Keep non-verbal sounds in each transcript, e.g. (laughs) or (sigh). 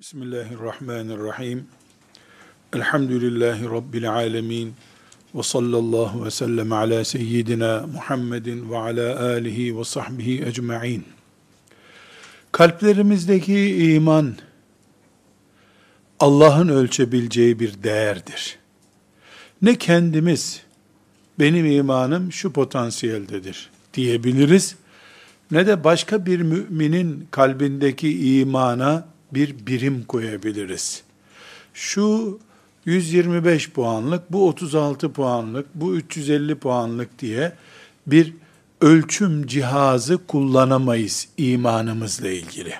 Bismillahirrahmanirrahim. Elhamdülillahi Rabbil alemin. Ve sallallahu ve sellem ala seyyidina Muhammedin ve ala alihi ve sahbihi ecma'in. Kalplerimizdeki iman, Allah'ın ölçebileceği bir değerdir. Ne kendimiz, benim imanım şu potansiyeldedir diyebiliriz, ne de başka bir müminin kalbindeki imana bir birim koyabiliriz. Şu 125 puanlık, bu 36 puanlık, bu 350 puanlık diye bir ölçüm cihazı kullanamayız imanımızla ilgili.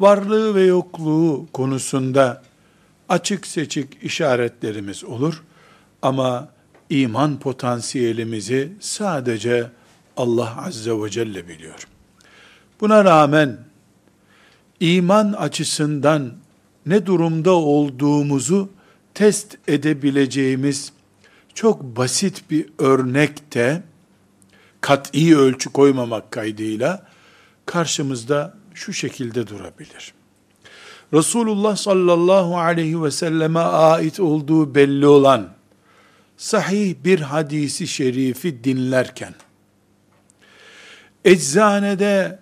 Varlığı ve yokluğu konusunda açık seçik işaretlerimiz olur ama iman potansiyelimizi sadece Allah Azze ve Celle biliyor. Buna rağmen iman açısından ne durumda olduğumuzu test edebileceğimiz çok basit bir örnekte kat'i ölçü koymamak kaydıyla karşımızda şu şekilde durabilir. Resulullah sallallahu aleyhi ve selleme ait olduğu belli olan sahih bir hadisi şerifi dinlerken eczanede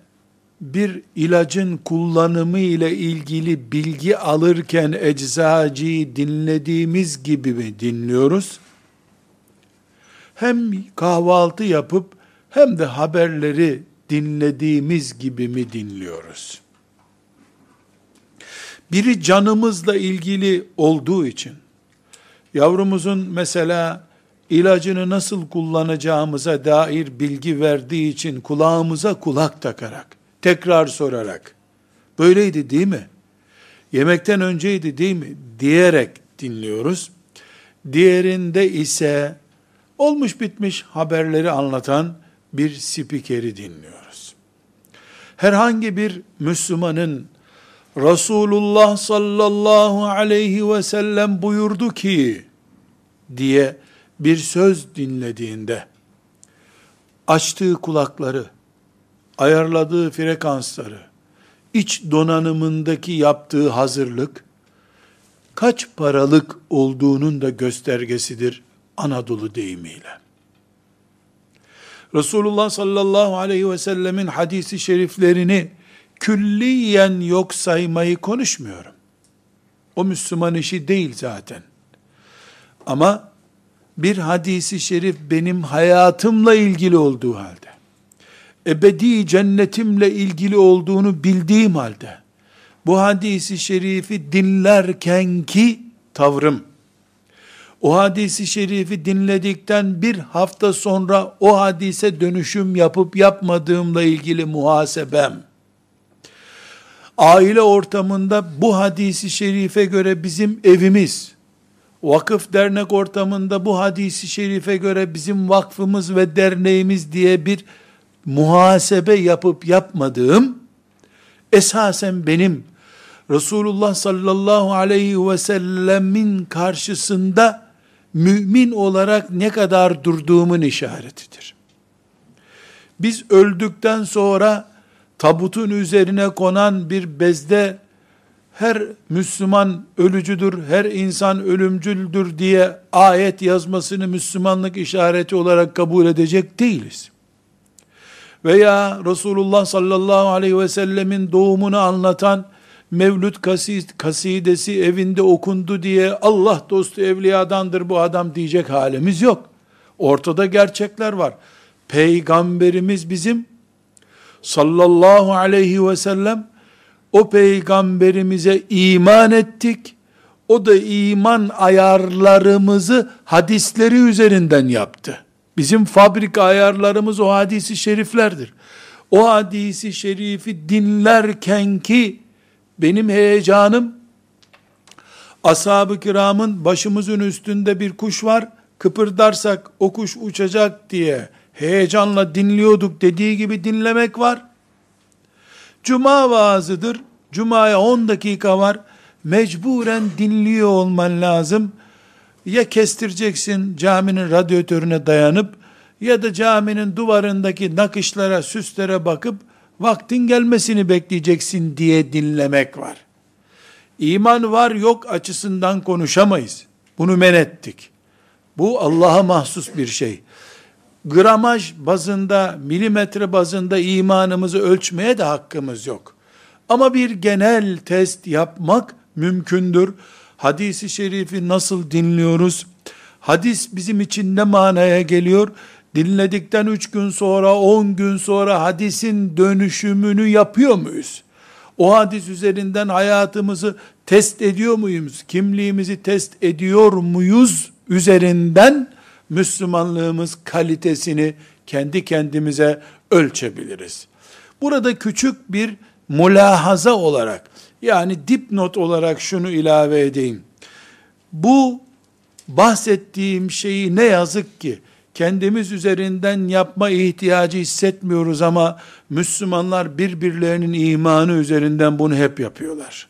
bir ilacın kullanımı ile ilgili bilgi alırken eczacıyı dinlediğimiz gibi mi dinliyoruz? Hem kahvaltı yapıp hem de haberleri dinlediğimiz gibi mi dinliyoruz? Biri canımızla ilgili olduğu için, yavrumuzun mesela ilacını nasıl kullanacağımıza dair bilgi verdiği için kulağımıza kulak takarak, tekrar sorarak, böyleydi değil mi? Yemekten önceydi değil mi? diyerek dinliyoruz. Diğerinde ise olmuş bitmiş haberleri anlatan bir spikeri dinliyoruz. Herhangi bir Müslümanın Resulullah sallallahu aleyhi ve sellem buyurdu ki diye bir söz dinlediğinde açtığı kulakları ayarladığı frekansları, iç donanımındaki yaptığı hazırlık, kaç paralık olduğunun da göstergesidir Anadolu deyimiyle. Resulullah sallallahu aleyhi ve sellemin hadisi şeriflerini külliyen yok saymayı konuşmuyorum. O Müslüman işi değil zaten. Ama bir hadisi şerif benim hayatımla ilgili olduğu halde, ebedi cennetimle ilgili olduğunu bildiğim halde, bu hadisi şerifi dinlerken ki tavrım, o hadisi şerifi dinledikten bir hafta sonra o hadise dönüşüm yapıp yapmadığımla ilgili muhasebem, aile ortamında bu hadisi şerife göre bizim evimiz, vakıf dernek ortamında bu hadisi şerife göre bizim vakfımız ve derneğimiz diye bir muhasebe yapıp yapmadığım, esasen benim Resulullah sallallahu aleyhi ve sellemin karşısında mümin olarak ne kadar durduğumun işaretidir. Biz öldükten sonra tabutun üzerine konan bir bezde her Müslüman ölücüdür, her insan ölümcüldür diye ayet yazmasını Müslümanlık işareti olarak kabul edecek değiliz veya Resulullah sallallahu aleyhi ve sellemin doğumunu anlatan Mevlüt kasidesi evinde okundu diye Allah dostu evliyadandır bu adam diyecek halimiz yok. Ortada gerçekler var. Peygamberimiz bizim sallallahu aleyhi ve sellem o peygamberimize iman ettik. O da iman ayarlarımızı hadisleri üzerinden yaptı. Bizim fabrika ayarlarımız o hadisi şeriflerdir. O hadisi şerifi dinlerken ki benim heyecanım ashab-ı kiramın başımızın üstünde bir kuş var, kıpırdarsak o kuş uçacak diye heyecanla dinliyorduk dediği gibi dinlemek var. Cuma vaazıdır. Cuma'ya 10 dakika var. Mecburen dinliyor olman lazım ya kestireceksin caminin radyatörüne dayanıp ya da caminin duvarındaki nakışlara, süslere bakıp vaktin gelmesini bekleyeceksin diye dinlemek var. İman var yok açısından konuşamayız. Bunu men ettik. Bu Allah'a mahsus bir şey. Gramaj bazında, milimetre bazında imanımızı ölçmeye de hakkımız yok. Ama bir genel test yapmak mümkündür. Hadisi şerifi nasıl dinliyoruz? Hadis bizim için ne manaya geliyor? Dinledikten üç gün sonra, on gün sonra hadisin dönüşümünü yapıyor muyuz? O hadis üzerinden hayatımızı test ediyor muyuz? Kimliğimizi test ediyor muyuz? Üzerinden Müslümanlığımız kalitesini kendi kendimize ölçebiliriz. Burada küçük bir mulahaza olarak yani dipnot olarak şunu ilave edeyim. Bu bahsettiğim şeyi ne yazık ki kendimiz üzerinden yapma ihtiyacı hissetmiyoruz ama Müslümanlar birbirlerinin imanı üzerinden bunu hep yapıyorlar.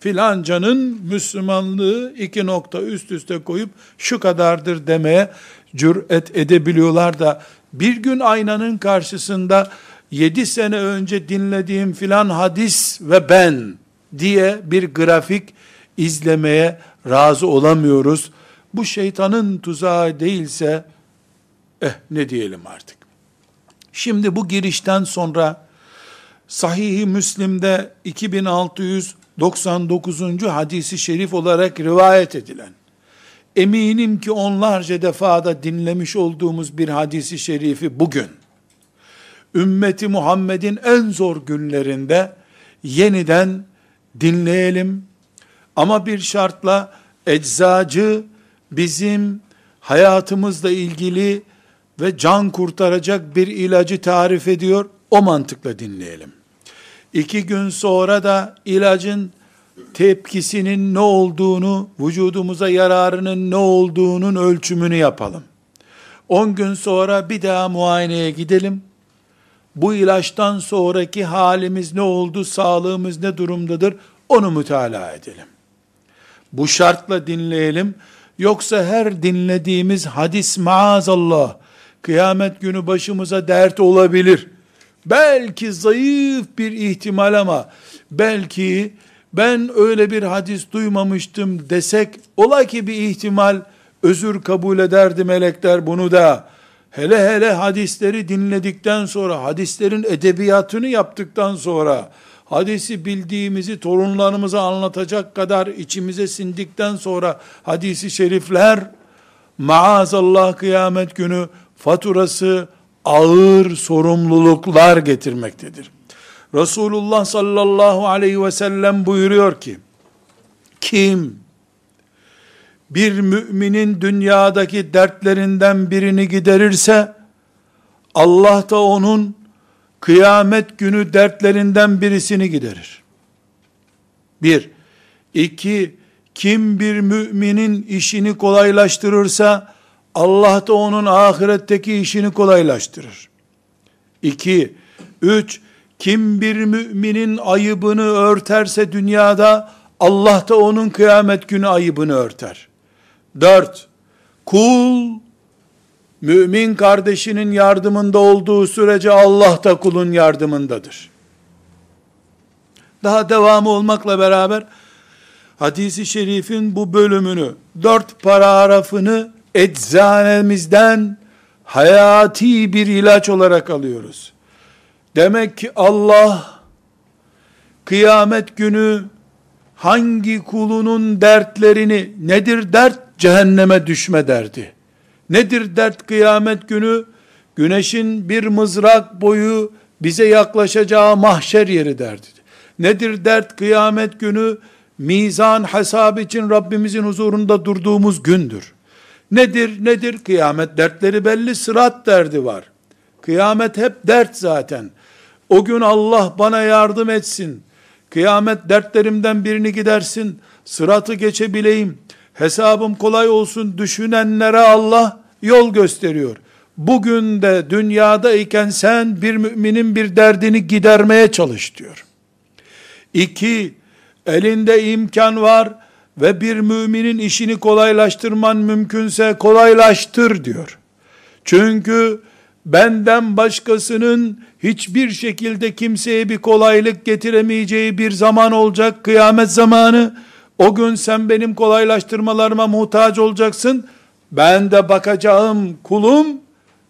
Filancanın Müslümanlığı iki nokta üst üste koyup şu kadardır demeye cüret edebiliyorlar da bir gün aynanın karşısında yedi sene önce dinlediğim filan hadis ve ben diye bir grafik izlemeye razı olamıyoruz. Bu şeytanın tuzağı değilse eh ne diyelim artık. Şimdi bu girişten sonra Sahih-i Müslim'de 2699. hadisi şerif olarak rivayet edilen eminim ki onlarca defada dinlemiş olduğumuz bir hadisi şerifi bugün ümmeti Muhammed'in en zor günlerinde yeniden dinleyelim. Ama bir şartla eczacı bizim hayatımızla ilgili ve can kurtaracak bir ilacı tarif ediyor. O mantıkla dinleyelim. İki gün sonra da ilacın tepkisinin ne olduğunu, vücudumuza yararının ne olduğunun ölçümünü yapalım. 10 gün sonra bir daha muayeneye gidelim. Bu ilaçtan sonraki halimiz ne oldu, sağlığımız ne durumdadır onu mütalaa edelim. Bu şartla dinleyelim. Yoksa her dinlediğimiz hadis maazallah kıyamet günü başımıza dert olabilir. Belki zayıf bir ihtimal ama belki ben öyle bir hadis duymamıştım desek ola ki bir ihtimal özür kabul ederdi melekler bunu da hele hele hadisleri dinledikten sonra hadislerin edebiyatını yaptıktan sonra hadisi bildiğimizi torunlarımıza anlatacak kadar içimize sindikten sonra hadisi şerifler maazallah kıyamet günü faturası ağır sorumluluklar getirmektedir. Resulullah sallallahu aleyhi ve sellem buyuruyor ki, kim bir müminin dünyadaki dertlerinden birini giderirse, Allah da onun kıyamet günü dertlerinden birisini giderir. Bir. iki Kim bir müminin işini kolaylaştırırsa, Allah da onun ahiretteki işini kolaylaştırır. İki. Üç. Kim bir müminin ayıbını örterse dünyada, Allah da onun kıyamet günü ayıbını örter. Dört, kul, mümin kardeşinin yardımında olduğu sürece Allah da kulun yardımındadır. Daha devamı olmakla beraber, hadisi şerifin bu bölümünü, dört paragrafını eczanemizden hayati bir ilaç olarak alıyoruz. Demek ki Allah kıyamet günü hangi kulunun dertlerini nedir dert? Cehenneme düşme derdi. Nedir dert kıyamet günü? Güneşin bir mızrak boyu bize yaklaşacağı mahşer yeri derdi. Nedir dert kıyamet günü? Mizan hesap için Rabbimizin huzurunda durduğumuz gündür. Nedir nedir kıyamet dertleri belli sırat derdi var. Kıyamet hep dert zaten. O gün Allah bana yardım etsin. Kıyamet dertlerimden birini gidersin. Sıratı geçebileyim. Hesabım kolay olsun düşünenlere Allah yol gösteriyor. Bugün de dünyada iken sen bir müminin bir derdini gidermeye çalış diyor. İki, elinde imkan var ve bir müminin işini kolaylaştırman mümkünse kolaylaştır diyor. Çünkü benden başkasının hiçbir şekilde kimseye bir kolaylık getiremeyeceği bir zaman olacak, kıyamet zamanı. O gün sen benim kolaylaştırmalarıma muhtaç olacaksın. Ben de bakacağım kulum,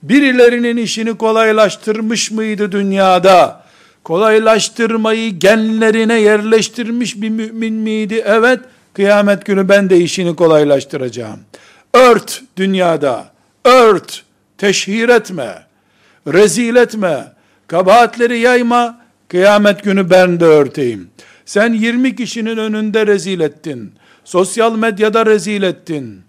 birilerinin işini kolaylaştırmış mıydı dünyada? Kolaylaştırmayı genlerine yerleştirmiş bir mümin miydi? Evet, kıyamet günü ben de işini kolaylaştıracağım. Ört dünyada, ört, teşhir etme, rezil etme, kabahatleri yayma, kıyamet günü ben de örteyim. Sen 20 kişinin önünde rezil ettin, sosyal medyada rezil ettin,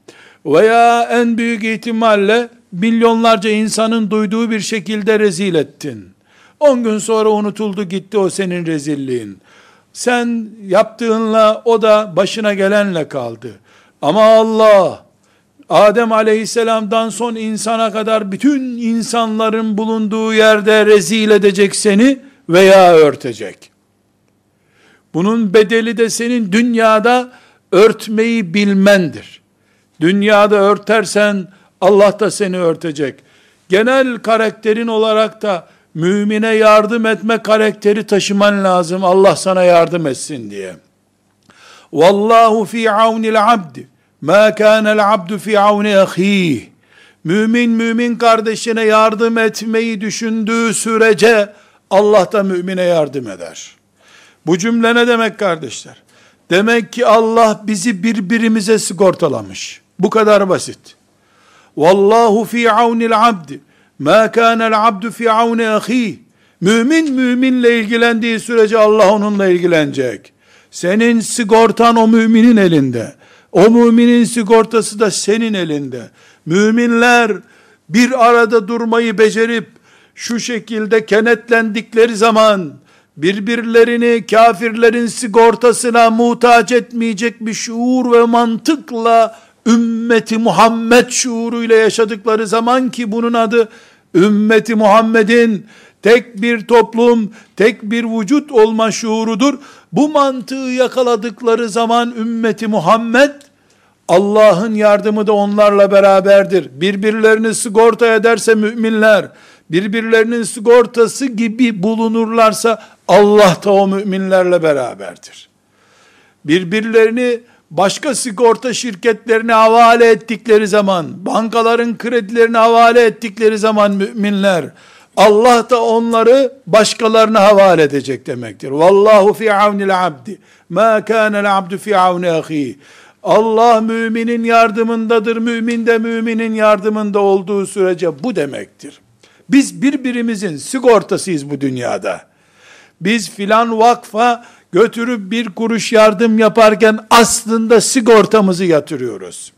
veya en büyük ihtimalle milyonlarca insanın duyduğu bir şekilde rezil ettin. 10 gün sonra unutuldu gitti o senin rezilliğin. Sen yaptığınla o da başına gelenle kaldı. Ama Allah Adem aleyhisselamdan son insana kadar bütün insanların bulunduğu yerde rezil edecek seni veya örtecek. Bunun bedeli de senin dünyada örtmeyi bilmendir. Dünyada örtersen Allah da seni örtecek. Genel karakterin olarak da mümine yardım etme karakteri taşıman lazım. Allah sana yardım etsin diye. Vallahu fi aunil abdi Ma kânel abdu fi avni ahîh. Mümin mümin kardeşine yardım etmeyi düşündüğü sürece Allah da mümine yardım eder. Bu cümle ne demek kardeşler? Demek ki Allah bizi birbirimize sigortalamış. Bu kadar basit. Vallahu fi aunil abdi. Ma kânel abdu fi avni ahîh. Mümin müminle ilgilendiği sürece Allah onunla ilgilenecek. Senin sigortan o müminin elinde. O müminin sigortası da senin elinde. Müminler bir arada durmayı becerip şu şekilde kenetlendikleri zaman birbirlerini kafirlerin sigortasına muhtaç etmeyecek bir şuur ve mantıkla ümmeti Muhammed şuuruyla yaşadıkları zaman ki bunun adı ümmeti Muhammed'in tek bir toplum, tek bir vücut olma şuurudur. Bu mantığı yakaladıkları zaman ümmeti Muhammed Allah'ın yardımı da onlarla beraberdir. Birbirlerini sigorta ederse müminler, birbirlerinin sigortası gibi bulunurlarsa Allah da o müminlerle beraberdir. Birbirlerini başka sigorta şirketlerine havale ettikleri zaman, bankaların kredilerini havale ettikleri zaman müminler, Allah da onları başkalarına havale edecek demektir. Vallahu fi avnil abdi. Ma kana'l abdu fi avni ahi. Allah müminin yardımındadır. Mümin de müminin yardımında olduğu sürece bu demektir. Biz birbirimizin sigortasıyız bu dünyada. Biz filan vakfa götürüp bir kuruş yardım yaparken aslında sigortamızı yatırıyoruz.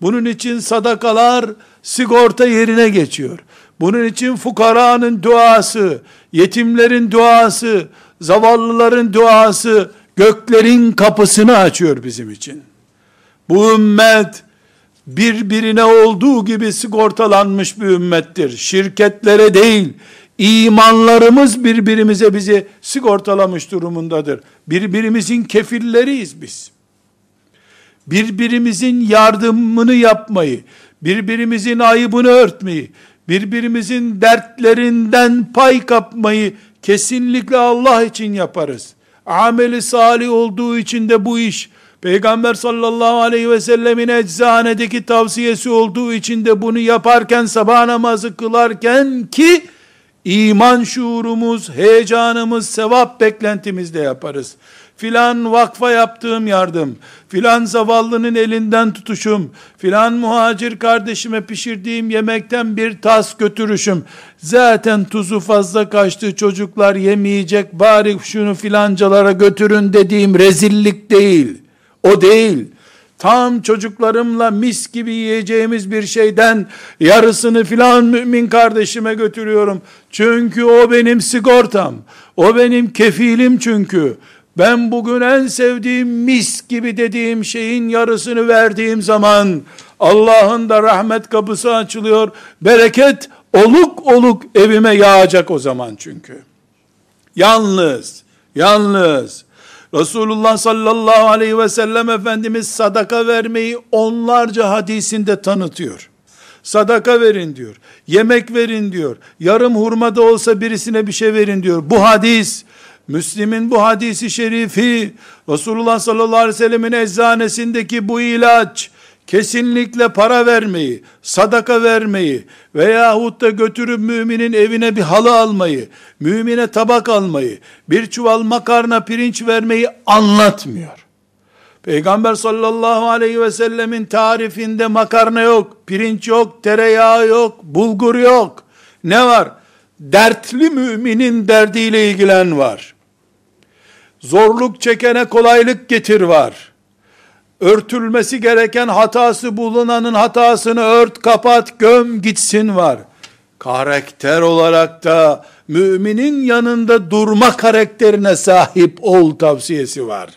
Bunun için sadakalar sigorta yerine geçiyor. Bunun için fukaranın duası, yetimlerin duası, zavallıların duası göklerin kapısını açıyor bizim için. Bu ümmet birbirine olduğu gibi sigortalanmış bir ümmettir. Şirketlere değil, imanlarımız birbirimize bizi sigortalamış durumundadır. Birbirimizin kefilleriyiz biz. Birbirimizin yardımını yapmayı, birbirimizin ayıbını örtmeyi, birbirimizin dertlerinden pay kapmayı kesinlikle Allah için yaparız. Ameli salih olduğu için de bu iş Peygamber sallallahu aleyhi ve sellemin eczanedeki tavsiyesi olduğu için de bunu yaparken sabah namazı kılarken ki iman şuurumuz, heyecanımız, sevap beklentimizde yaparız. Filan vakfa yaptığım yardım, filan zavallının elinden tutuşum, filan muhacir kardeşime pişirdiğim yemekten bir tas götürüşüm, zaten tuzu fazla kaçtı çocuklar yemeyecek bari şunu filancalara götürün dediğim rezillik değil.'' O değil. Tam çocuklarımla mis gibi yiyeceğimiz bir şeyden yarısını filan mümin kardeşime götürüyorum. Çünkü o benim sigortam. O benim kefilim çünkü. Ben bugün en sevdiğim mis gibi dediğim şeyin yarısını verdiğim zaman Allah'ın da rahmet kapısı açılıyor. Bereket oluk oluk evime yağacak o zaman çünkü. Yalnız, yalnız Resulullah sallallahu aleyhi ve sellem Efendimiz sadaka vermeyi onlarca hadisinde tanıtıyor. Sadaka verin diyor. Yemek verin diyor. Yarım hurma da olsa birisine bir şey verin diyor. Bu hadis Müslim'in bu hadisi şerifi Resulullah sallallahu aleyhi ve sellemin eczanesindeki bu ilaç kesinlikle para vermeyi, sadaka vermeyi veyahut da götürüp müminin evine bir halı almayı, mümine tabak almayı, bir çuval makarna pirinç vermeyi anlatmıyor. Peygamber sallallahu aleyhi ve sellemin tarifinde makarna yok, pirinç yok, tereyağı yok, bulgur yok. Ne var? Dertli müminin derdiyle ilgilen var. Zorluk çekene kolaylık getir var örtülmesi gereken hatası bulunanın hatasını ört, kapat, göm gitsin var. Karakter olarak da müminin yanında durma karakterine sahip ol tavsiyesi var.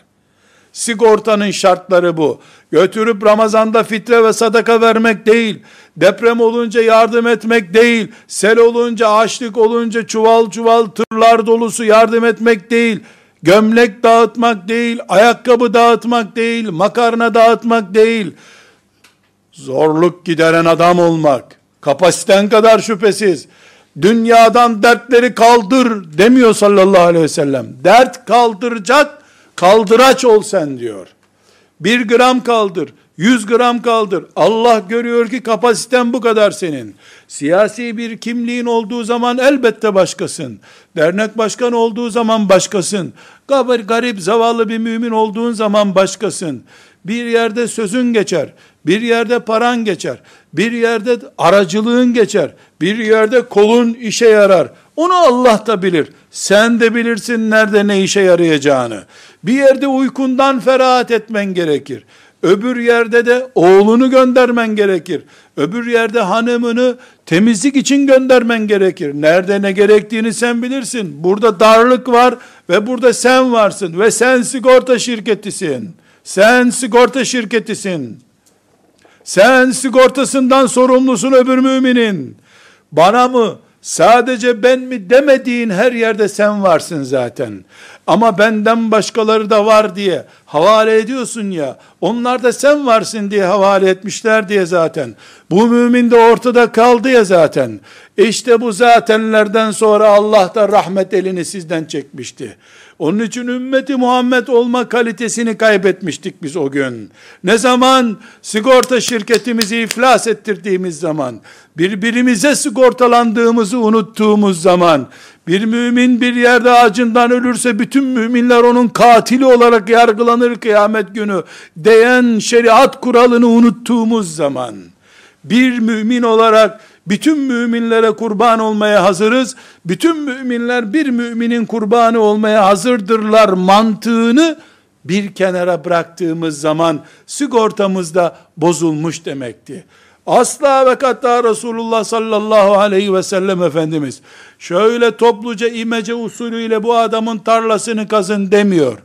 Sigortanın şartları bu. Götürüp Ramazan'da fitre ve sadaka vermek değil, deprem olunca yardım etmek değil, sel olunca, açlık olunca çuval çuval tırlar dolusu yardım etmek değil, gömlek dağıtmak değil, ayakkabı dağıtmak değil, makarna dağıtmak değil, zorluk gideren adam olmak, kapasiten kadar şüphesiz, dünyadan dertleri kaldır demiyor sallallahu aleyhi ve sellem. Dert kaldıracak, kaldıraç ol sen diyor. Bir gram kaldır, yüz gram kaldır. Allah görüyor ki kapasiten bu kadar senin. Siyasi bir kimliğin olduğu zaman elbette başkasın. Dernek başkan olduğu zaman başkasın. Garip, zavallı bir mümin olduğun zaman başkasın. Bir yerde sözün geçer, bir yerde paran geçer, bir yerde aracılığın geçer, bir yerde kolun işe yarar. Onu Allah da bilir. Sen de bilirsin nerede ne işe yarayacağını. Bir yerde uykundan ferahat etmen gerekir. Öbür yerde de oğlunu göndermen gerekir. Öbür yerde hanımını temizlik için göndermen gerekir. Nerede ne gerektiğini sen bilirsin. Burada darlık var ve burada sen varsın ve sen sigorta şirketisin. Sen sigorta şirketisin. Sen sigortasından sorumlusun öbür müminin. Bana mı, sadece ben mi demediğin her yerde sen varsın zaten. Ama benden başkaları da var diye havale ediyorsun ya, onlar da sen varsın diye havale etmişler diye zaten. Bu mümin de ortada kaldı ya zaten. İşte bu zatenlerden sonra Allah da rahmet elini sizden çekmişti. Onun için ümmeti Muhammed olma kalitesini kaybetmiştik biz o gün. Ne zaman sigorta şirketimizi iflas ettirdiğimiz zaman, birbirimize sigortalandığımızı unuttuğumuz zaman, bir mümin bir yerde acından ölürse bütün müminler onun katili olarak yargılanır kıyamet günü diyen şeriat kuralını unuttuğumuz zaman, bir mümin olarak bütün müminlere kurban olmaya hazırız. Bütün müminler bir müminin kurbanı olmaya hazırdırlar mantığını bir kenara bıraktığımız zaman sigortamız da bozulmuş demekti. Asla ve katta Resulullah sallallahu aleyhi ve sellem Efendimiz şöyle topluca imece usulüyle bu adamın tarlasını kazın demiyor.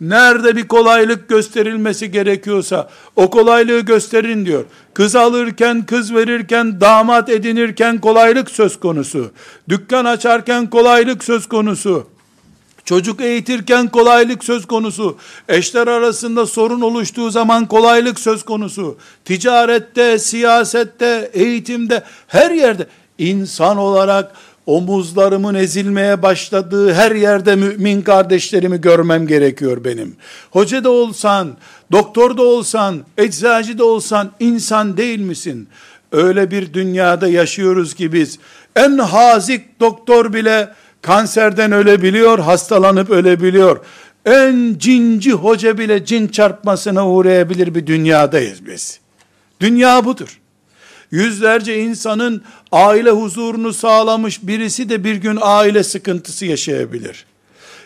Nerede bir kolaylık gösterilmesi gerekiyorsa o kolaylığı gösterin diyor. Kız alırken, kız verirken, damat edinirken kolaylık söz konusu. Dükkan açarken kolaylık söz konusu. Çocuk eğitirken kolaylık söz konusu. Eşler arasında sorun oluştuğu zaman kolaylık söz konusu. Ticarette, siyasette, eğitimde, her yerde insan olarak omuzlarımın ezilmeye başladığı her yerde mümin kardeşlerimi görmem gerekiyor benim. Hoca da olsan, doktor da olsan, eczacı da olsan insan değil misin? Öyle bir dünyada yaşıyoruz ki biz en hazik doktor bile kanserden ölebiliyor, hastalanıp ölebiliyor. En cinci hoca bile cin çarpmasına uğrayabilir bir dünyadayız biz. Dünya budur. Yüzlerce insanın aile huzurunu sağlamış birisi de bir gün aile sıkıntısı yaşayabilir.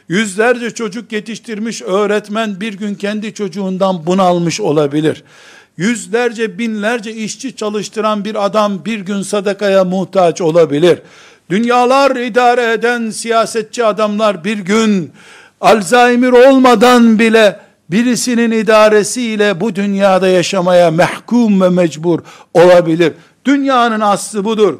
Yüzlerce çocuk yetiştirmiş öğretmen bir gün kendi çocuğundan bunalmış olabilir. Yüzlerce binlerce işçi çalıştıran bir adam bir gün sadakaya muhtaç olabilir. Dünyalar idare eden siyasetçi adamlar bir gün Alzheimer olmadan bile birisinin idaresiyle bu dünyada yaşamaya mahkum ve mecbur olabilir. Dünyanın aslı budur.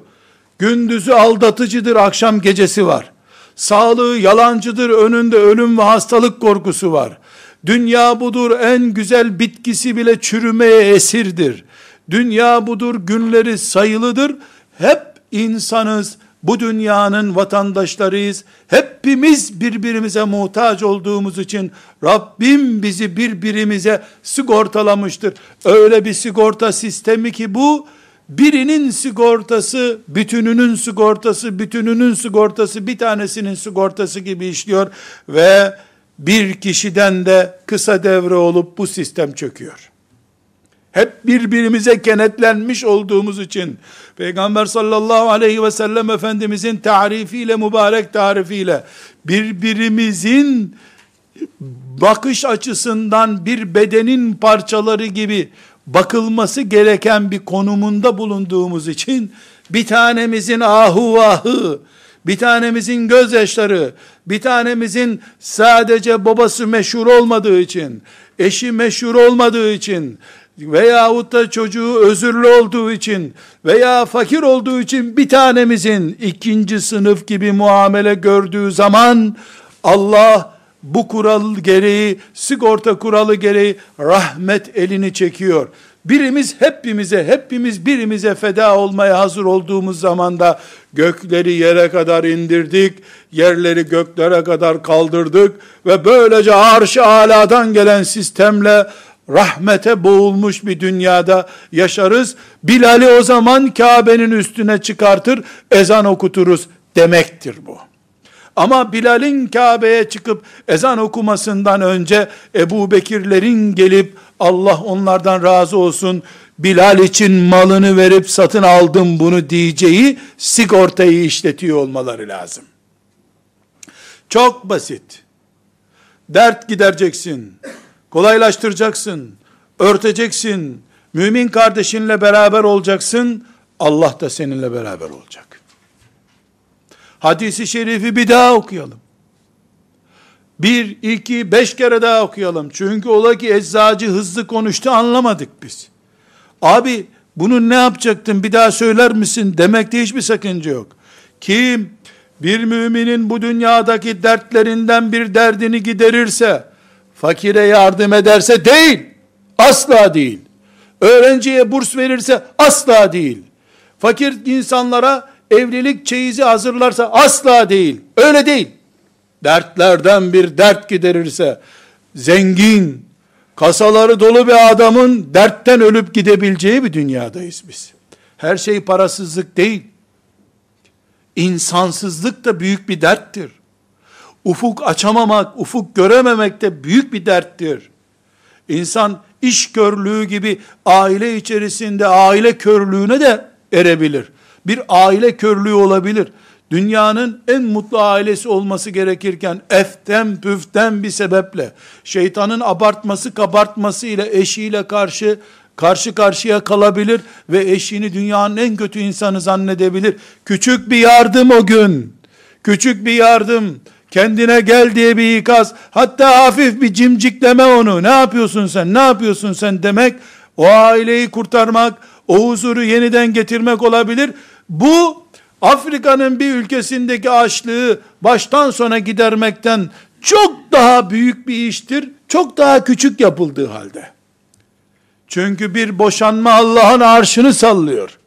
Gündüzü aldatıcıdır, akşam gecesi var. Sağlığı yalancıdır, önünde ölüm ve hastalık korkusu var. Dünya budur, en güzel bitkisi bile çürümeye esirdir. Dünya budur, günleri sayılıdır. Hep insanız, bu dünyanın vatandaşlarıyız. Hepimiz birbirimize muhtaç olduğumuz için Rabbim bizi birbirimize sigortalamıştır. Öyle bir sigorta sistemi ki bu birinin sigortası, bütününün sigortası, bütününün sigortası, bir tanesinin sigortası gibi işliyor ve bir kişiden de kısa devre olup bu sistem çöküyor. Hep birbirimize kenetlenmiş olduğumuz için Peygamber sallallahu aleyhi ve sellem Efendimizin tarifiyle, mübarek tarifiyle birbirimizin bakış açısından bir bedenin parçaları gibi bakılması gereken bir konumunda bulunduğumuz için bir tanemizin ahu vahı, bir tanemizin gözyaşları, bir tanemizin sadece babası meşhur olmadığı için, eşi meşhur olmadığı için, veyahut da çocuğu özürlü olduğu için veya fakir olduğu için bir tanemizin ikinci sınıf gibi muamele gördüğü zaman Allah bu kural gereği, sigorta kuralı gereği rahmet elini çekiyor. Birimiz hepimize, hepimiz birimize feda olmaya hazır olduğumuz zamanda gökleri yere kadar indirdik, yerleri göklere kadar kaldırdık ve böylece arş-ı aladan gelen sistemle rahmete boğulmuş bir dünyada yaşarız. Bilal'i o zaman Kabe'nin üstüne çıkartır, ezan okuturuz demektir bu. Ama Bilal'in Kabe'ye çıkıp ezan okumasından önce Ebu Bekirlerin gelip Allah onlardan razı olsun Bilal için malını verip satın aldım bunu diyeceği sigortayı işletiyor olmaları lazım. Çok basit. Dert gidereceksin. Kolaylaştıracaksın. Örteceksin. Mümin kardeşinle beraber olacaksın. Allah da seninle beraber olacak. Hadisi şerifi bir daha okuyalım. Bir, iki, beş kere daha okuyalım. Çünkü ola ki eczacı hızlı konuştu anlamadık biz. Abi bunu ne yapacaktın bir daha söyler misin demekte hiçbir sakınca yok. Kim bir müminin bu dünyadaki dertlerinden bir derdini giderirse, fakire yardım ederse değil, asla değil. Öğrenciye burs verirse asla değil. Fakir insanlara evlilik çeyizi hazırlarsa asla değil. Öyle değil. Dertlerden bir dert giderirse, zengin, kasaları dolu bir adamın dertten ölüp gidebileceği bir dünyadayız biz. Her şey parasızlık değil. İnsansızlık da büyük bir derttir. Ufuk açamamak, ufuk görememek de büyük bir derttir. İnsan iş körlüğü gibi aile içerisinde aile körlüğüne de erebilir. Bir aile körlüğü olabilir. Dünyanın en mutlu ailesi olması gerekirken eften püften bir sebeple şeytanın abartması kabartması ile eşiyle karşı karşı karşıya kalabilir ve eşini dünyanın en kötü insanı zannedebilir. Küçük bir yardım o gün. Küçük bir yardım. Kendine gel diye bir ikaz. Hatta hafif bir cimcikleme onu. Ne yapıyorsun sen? Ne yapıyorsun sen demek. O aileyi kurtarmak, o huzuru yeniden getirmek olabilir. Bu Afrika'nın bir ülkesindeki açlığı baştan sona gidermekten çok daha büyük bir iştir. Çok daha küçük yapıldığı halde. Çünkü bir boşanma Allah'ın arşını sallıyor.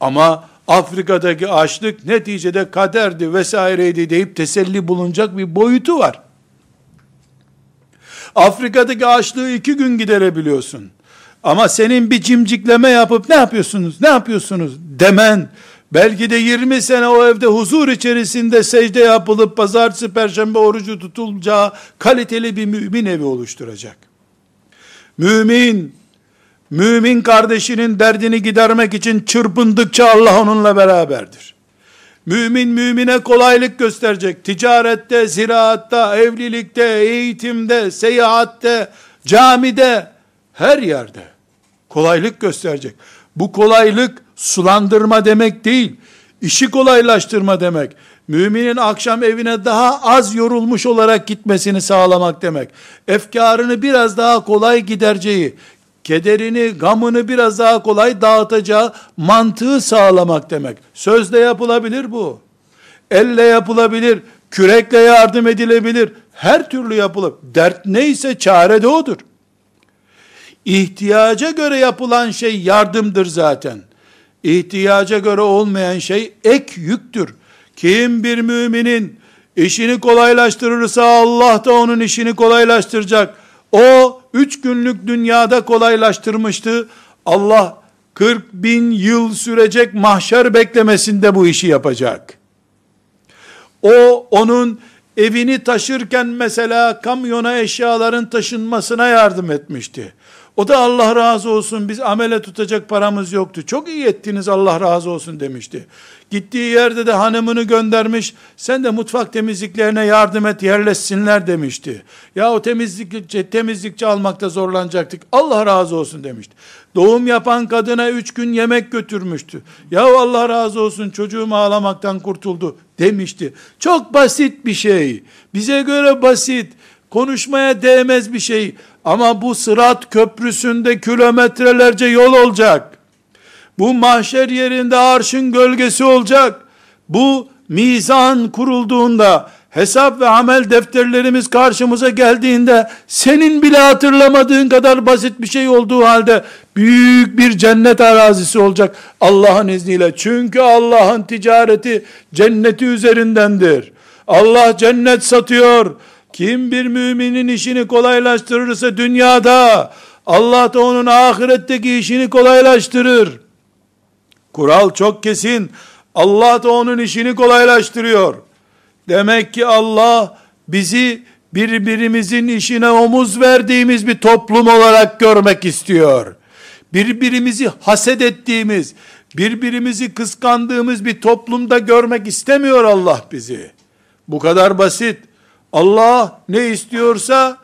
Ama Afrika'daki açlık neticede kaderdi vesaireydi deyip teselli bulunacak bir boyutu var. Afrika'daki açlığı iki gün giderebiliyorsun. Ama senin bir cimcikleme yapıp ne yapıyorsunuz, ne yapıyorsunuz demen, belki de 20 sene o evde huzur içerisinde secde yapılıp pazartesi perşembe orucu tutulacağı kaliteli bir mümin evi oluşturacak. Mümin, mümin kardeşinin derdini gidermek için çırpındıkça Allah onunla beraberdir. Mümin mümine kolaylık gösterecek. Ticarette, ziraatta, evlilikte, eğitimde, seyahatte, camide, her yerde kolaylık gösterecek. Bu kolaylık sulandırma demek değil. işi kolaylaştırma demek. Müminin akşam evine daha az yorulmuş olarak gitmesini sağlamak demek. Efkarını biraz daha kolay gidereceği, kederini, gamını biraz daha kolay dağıtacağı mantığı sağlamak demek. Sözle yapılabilir bu. Elle yapılabilir, kürekle yardım edilebilir. Her türlü yapılır. Dert neyse çare de odur. İhtiyaca göre yapılan şey yardımdır zaten. İhtiyaca göre olmayan şey ek yüktür. Kim bir müminin işini kolaylaştırırsa Allah da onun işini kolaylaştıracak. O üç günlük dünyada kolaylaştırmıştı. Allah 40 bin yıl sürecek mahşer beklemesinde bu işi yapacak. O onun evini taşırken mesela kamyona eşyaların taşınmasına yardım etmişti. O da Allah razı olsun biz amele tutacak paramız yoktu. Çok iyi ettiniz Allah razı olsun demişti. Gittiği yerde de hanımını göndermiş. Sen de mutfak temizliklerine yardım et yerleşsinler demişti. Ya o temizlikçi, temizlikçi almakta zorlanacaktık. Allah razı olsun demişti. Doğum yapan kadına üç gün yemek götürmüştü. Ya Allah razı olsun çocuğum ağlamaktan kurtuldu demişti. Çok basit bir şey. Bize göre basit. Konuşmaya değmez bir şey. Ama bu sırat köprüsünde kilometrelerce yol olacak. Bu mahşer yerinde arşın gölgesi olacak. Bu mizan kurulduğunda, hesap ve amel defterlerimiz karşımıza geldiğinde, senin bile hatırlamadığın kadar basit bir şey olduğu halde, büyük bir cennet arazisi olacak Allah'ın izniyle. Çünkü Allah'ın ticareti cenneti üzerindendir. Allah cennet satıyor. Kim bir müminin işini kolaylaştırırsa dünyada, Allah da onun ahiretteki işini kolaylaştırır. Kural çok kesin. Allah da onun işini kolaylaştırıyor. Demek ki Allah bizi birbirimizin işine omuz verdiğimiz bir toplum olarak görmek istiyor. Birbirimizi haset ettiğimiz, birbirimizi kıskandığımız bir toplumda görmek istemiyor Allah bizi. Bu kadar basit. Allah ne istiyorsa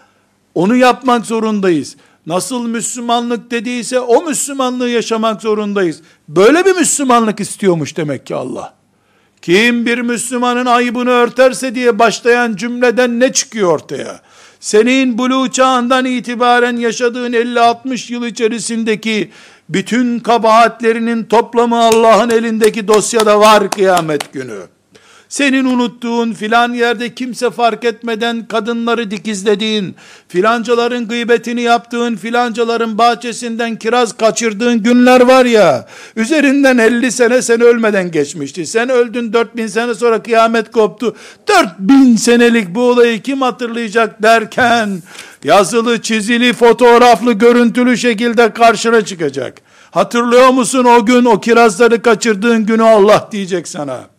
onu yapmak zorundayız. Nasıl Müslümanlık dediyse o Müslümanlığı yaşamak zorundayız. Böyle bir Müslümanlık istiyormuş demek ki Allah. Kim bir Müslümanın ayıbını örterse diye başlayan cümleden ne çıkıyor ortaya? Senin buluğ çağından itibaren yaşadığın 50-60 yıl içerisindeki bütün kabahatlerinin toplamı Allah'ın elindeki dosyada var kıyamet günü. Senin unuttuğun filan yerde kimse fark etmeden kadınları dikizlediğin, filancaların gıybetini yaptığın, filancaların bahçesinden kiraz kaçırdığın günler var ya, üzerinden 50 sene sen ölmeden geçmişti. Sen öldün 4000 sene sonra kıyamet koptu. 4000 senelik bu olayı kim hatırlayacak derken, yazılı, çizili, fotoğraflı, görüntülü şekilde karşına çıkacak. Hatırlıyor musun o gün o kirazları kaçırdığın günü Allah diyecek sana.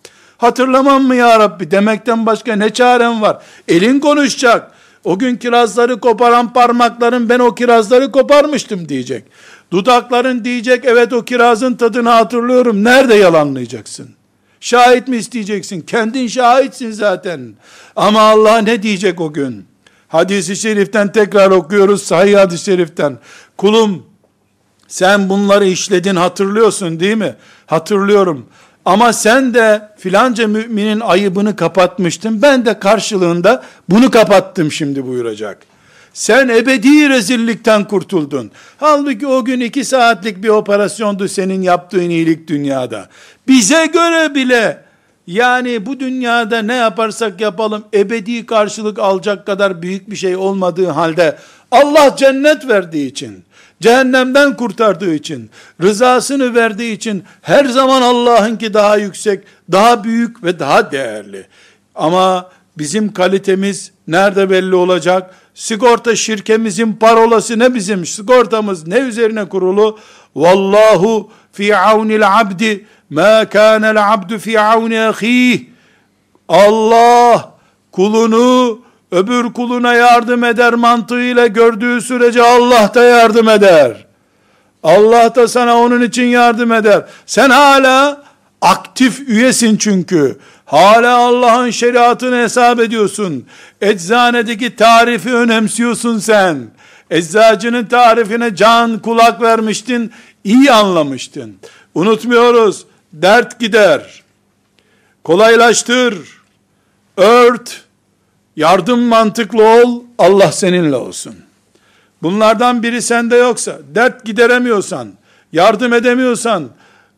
Hatırlamam mı ya Rabbi demekten başka ne çarem var? Elin konuşacak. O gün kirazları koparan parmakların ben o kirazları koparmıştım diyecek. Dudakların diyecek evet o kirazın tadını hatırlıyorum. Nerede yalanlayacaksın? Şahit mi isteyeceksin? Kendin şahitsin zaten. Ama Allah ne diyecek o gün? Hadis-i şeriften tekrar okuyoruz. Sahih hadis-i şeriften. Kulum sen bunları işledin hatırlıyorsun değil mi? Hatırlıyorum. Ama sen de filanca müminin ayıbını kapatmıştın. Ben de karşılığında bunu kapattım şimdi buyuracak. Sen ebedi rezillikten kurtuldun. Halbuki o gün iki saatlik bir operasyondu senin yaptığın iyilik dünyada. Bize göre bile yani bu dünyada ne yaparsak yapalım ebedi karşılık alacak kadar büyük bir şey olmadığı halde Allah cennet verdiği için cehennemden kurtardığı için, rızasını verdiği için her zaman Allah'ınki daha yüksek, daha büyük ve daha değerli. Ama bizim kalitemiz nerede belli olacak? Sigorta şirkemizin parolası ne bizim? Sigortamız ne üzerine kurulu? Vallahu fi avnil abdi ma kanel abdu fi avni ahih. Allah kulunu öbür kuluna yardım eder mantığıyla gördüğü sürece Allah da yardım eder. Allah da sana onun için yardım eder. Sen hala aktif üyesin çünkü. Hala Allah'ın şeriatını hesap ediyorsun. Eczanedeki tarifi önemsiyorsun sen. Eczacının tarifine can kulak vermiştin, iyi anlamıştın. Unutmuyoruz. Dert gider. Kolaylaştır. Ört Yardım mantıklı ol, Allah seninle olsun. Bunlardan biri sende yoksa, dert gideremiyorsan, yardım edemiyorsan,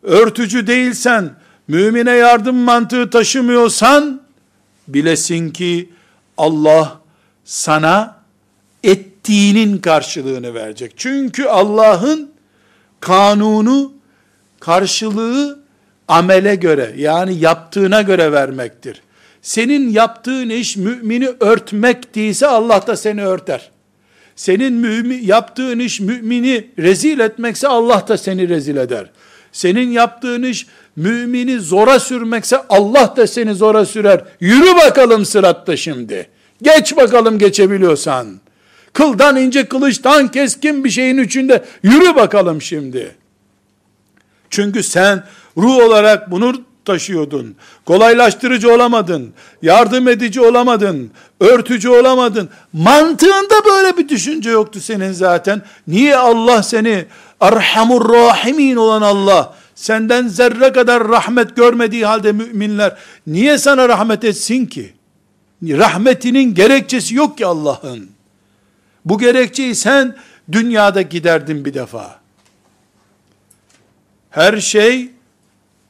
örtücü değilsen, mümine yardım mantığı taşımıyorsan, bilesin ki Allah sana et ettiğinin karşılığını verecek. Çünkü Allah'ın kanunu karşılığı amele göre yani yaptığına göre vermektir. Senin yaptığın iş mümini örtmek değilse Allah da seni örter. Senin mümin, yaptığın iş mümini rezil etmekse Allah da seni rezil eder. Senin yaptığın iş mümini zora sürmekse Allah da seni zora sürer. Yürü bakalım sıratta şimdi. Geç bakalım geçebiliyorsan. Kıldan ince kılıçtan keskin bir şeyin içinde yürü bakalım şimdi. Çünkü sen ruh olarak bunu taşıyordun. Kolaylaştırıcı olamadın. Yardım edici olamadın. Örtücü olamadın. Mantığında böyle bir düşünce yoktu senin zaten. Niye Allah seni Erhamur Rahimin olan Allah senden zerre kadar rahmet görmediği halde müminler niye sana rahmet etsin ki? Rahmetinin gerekçesi yok ki Allah'ın. Bu gerekçeyi sen dünyada giderdin bir defa. Her şey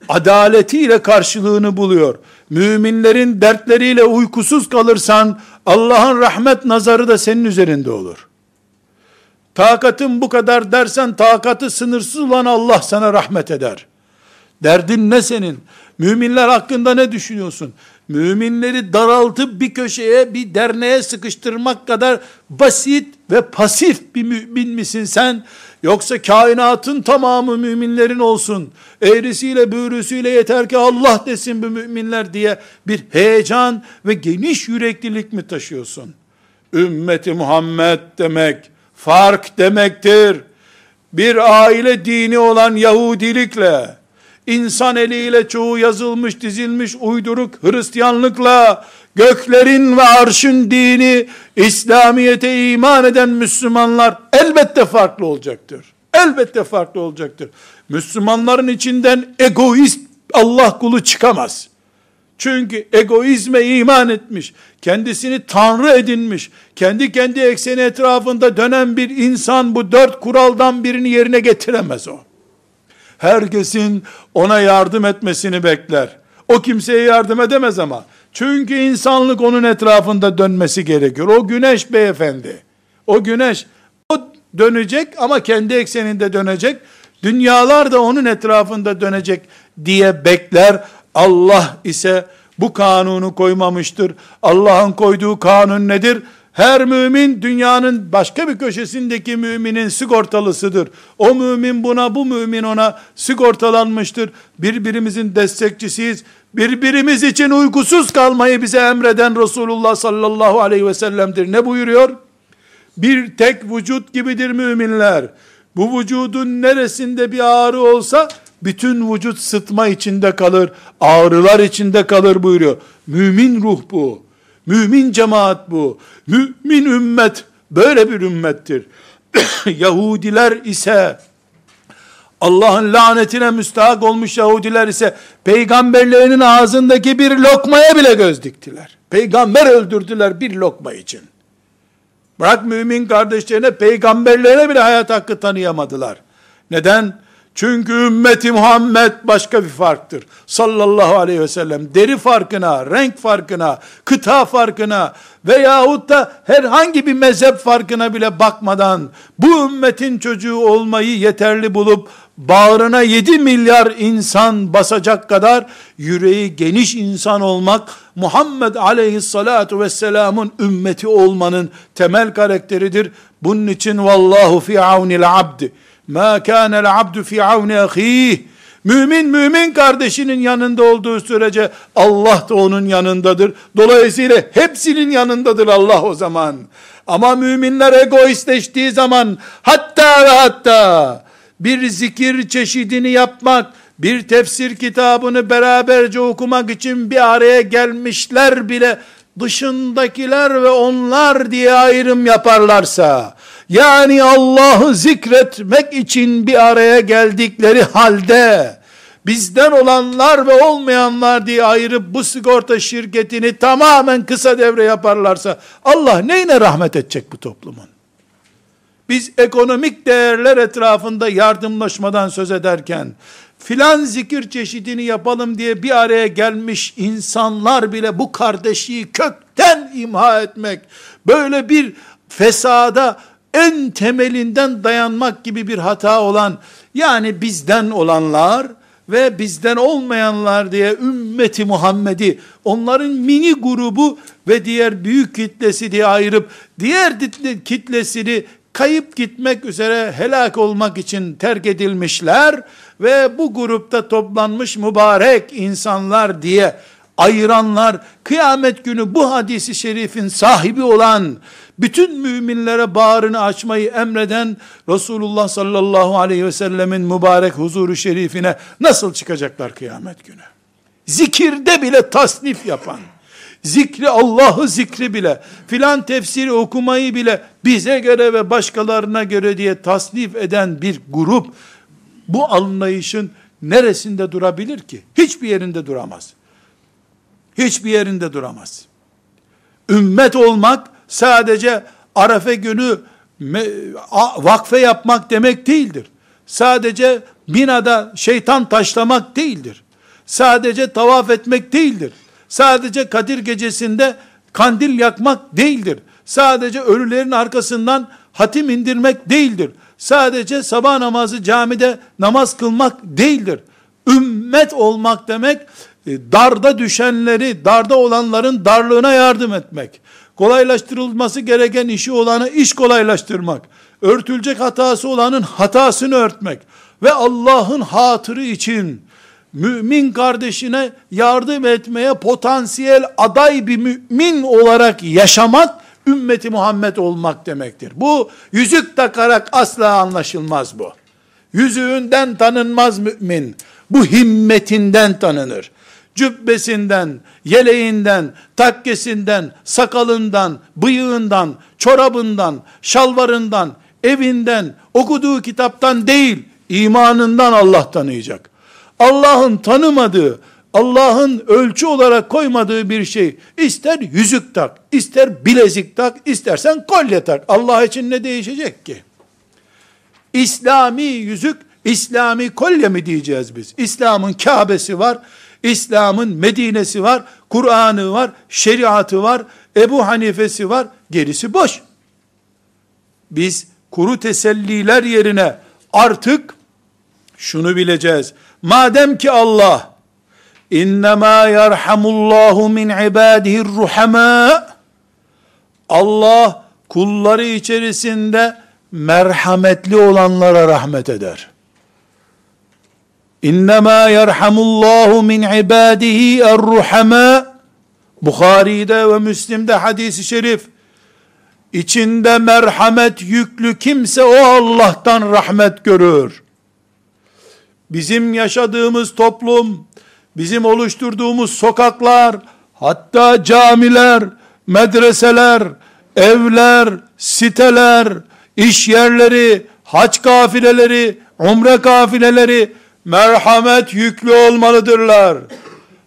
adaletiyle karşılığını buluyor. Müminlerin dertleriyle uykusuz kalırsan Allah'ın rahmet nazarı da senin üzerinde olur. Takatın bu kadar dersen takatı sınırsız olan Allah sana rahmet eder. Derdin ne senin? Müminler hakkında ne düşünüyorsun? Müminleri daraltıp bir köşeye, bir derneğe sıkıştırmak kadar basit ve pasif bir mümin misin sen? Yoksa kainatın tamamı müminlerin olsun. Eğrisiyle büğrüsüyle yeter ki Allah desin bu müminler diye bir heyecan ve geniş yüreklilik mi taşıyorsun? Ümmeti Muhammed demek, fark demektir. Bir aile dini olan Yahudilikle, insan eliyle çoğu yazılmış, dizilmiş uyduruk Hristiyanlıkla, göklerin ve arşın dini, İslamiyete iman eden Müslümanlar elbette farklı olacaktır. Elbette farklı olacaktır. Müslümanların içinden egoist Allah kulu çıkamaz. Çünkü egoizme iman etmiş, kendisini tanrı edinmiş, kendi kendi ekseni etrafında dönen bir insan bu dört kuraldan birini yerine getiremez o. Herkesin ona yardım etmesini bekler. O kimseye yardım edemez ama. Çünkü insanlık onun etrafında dönmesi gerekiyor. O güneş beyefendi. O güneş o dönecek ama kendi ekseninde dönecek. Dünyalar da onun etrafında dönecek diye bekler. Allah ise bu kanunu koymamıştır. Allah'ın koyduğu kanun nedir? Her mümin dünyanın başka bir köşesindeki müminin sigortalısıdır. O mümin buna, bu mümin ona sigortalanmıştır. Birbirimizin destekçisiyiz. Birbirimiz için uykusuz kalmayı bize emreden Resulullah sallallahu aleyhi ve sellem'dir. Ne buyuruyor? Bir tek vücut gibidir müminler. Bu vücudun neresinde bir ağrı olsa bütün vücut sıtma içinde kalır, ağrılar içinde kalır buyuruyor. Mümin ruh bu. Mümin cemaat bu. Mümin ümmet böyle bir ümmettir. (coughs) Yahudiler ise Allah'ın lanetine müstahak olmuş Yahudiler ise peygamberlerinin ağzındaki bir lokmaya bile göz diktiler. Peygamber öldürdüler bir lokma için. Bırak mümin kardeşlerine peygamberlerine bile hayat hakkı tanıyamadılar. Neden? Çünkü ümmeti Muhammed başka bir farktır. Sallallahu aleyhi ve sellem. Deri farkına, renk farkına, kıta farkına veyahut da herhangi bir mezhep farkına bile bakmadan bu ümmetin çocuğu olmayı yeterli bulup bağrına 7 milyar insan basacak kadar yüreği geniş insan olmak Muhammed aleyhissalatu vesselamın ümmeti olmanın temel karakteridir. Bunun için vallahu fi avnil abdi Ma kânel abdu fi avni ahih. Mümin mümin kardeşinin yanında olduğu sürece Allah da onun yanındadır. Dolayısıyla hepsinin yanındadır Allah o zaman. Ama müminler egoistleştiği zaman hatta ve hatta bir zikir çeşidini yapmak, bir tefsir kitabını beraberce okumak için bir araya gelmişler bile dışındakiler ve onlar diye ayrım yaparlarsa, yani Allah'ı zikretmek için bir araya geldikleri halde, bizden olanlar ve olmayanlar diye ayırıp bu sigorta şirketini tamamen kısa devre yaparlarsa, Allah neyine rahmet edecek bu toplumun? Biz ekonomik değerler etrafında yardımlaşmadan söz ederken, filan zikir çeşidini yapalım diye bir araya gelmiş insanlar bile bu kardeşliği kökten imha etmek, böyle bir fesada en temelinden dayanmak gibi bir hata olan, yani bizden olanlar ve bizden olmayanlar diye ümmeti Muhammed'i, onların mini grubu ve diğer büyük kitlesi diye ayırıp, diğer kitlesini kayıp gitmek üzere helak olmak için terk edilmişler ve bu grupta toplanmış mübarek insanlar diye ayıranlar kıyamet günü bu hadisi şerifin sahibi olan bütün müminlere bağrını açmayı emreden Resulullah sallallahu aleyhi ve sellemin mübarek huzuru şerifine nasıl çıkacaklar kıyamet günü? Zikirde bile tasnif yapan, zikri Allah'ı zikri bile, filan tefsiri okumayı bile bize göre ve başkalarına göre diye tasnif eden bir grup, bu anlayışın neresinde durabilir ki? Hiçbir yerinde duramaz. Hiçbir yerinde duramaz. Ümmet olmak sadece Arafe günü vakfe yapmak demek değildir. Sadece binada şeytan taşlamak değildir. Sadece tavaf etmek değildir. Sadece Kadir gecesinde kandil yakmak değildir. Sadece ölülerin arkasından hatim indirmek değildir. Sadece sabah namazı camide namaz kılmak değildir. Ümmet olmak demek e, darda düşenleri, darda olanların darlığına yardım etmek. Kolaylaştırılması gereken işi olanı iş kolaylaştırmak. Örtülecek hatası olanın hatasını örtmek. Ve Allah'ın hatırı için mümin kardeşine yardım etmeye potansiyel aday bir mümin olarak yaşamak ümmeti Muhammed olmak demektir. Bu yüzük takarak asla anlaşılmaz bu. Yüzüğünden tanınmaz mümin. Bu himmetinden tanınır cübbesinden, yeleğinden, takkesinden, sakalından, bıyığından, çorabından, şalvarından, evinden, okuduğu kitaptan değil, imanından Allah tanıyacak. Allah'ın tanımadığı, Allah'ın ölçü olarak koymadığı bir şey, ister yüzük tak, ister bilezik tak, istersen kolye tak. Allah için ne değişecek ki? İslami yüzük, İslami kolye mi diyeceğiz biz? İslam'ın Kabe'si var, İslam'ın Medine'si var, Kur'an'ı var, şeriatı var, Ebu Hanife'si var, gerisi boş. Biz kuru teselliler yerine artık şunu bileceğiz. Madem ki Allah innema yerhamullahu min ibadihi ruhama Allah kulları içerisinde merhametli olanlara rahmet eder. İnnemâ yerhamullahu min ibadihi er-ruhama Bukhari'de ve Müslim'de hadisi şerif içinde merhamet yüklü kimse o Allah'tan rahmet görür. Bizim yaşadığımız toplum, bizim oluşturduğumuz sokaklar, hatta camiler, medreseler, evler, siteler, iş yerleri, hac kafileleri, umre kafileleri, merhamet yüklü olmalıdırlar.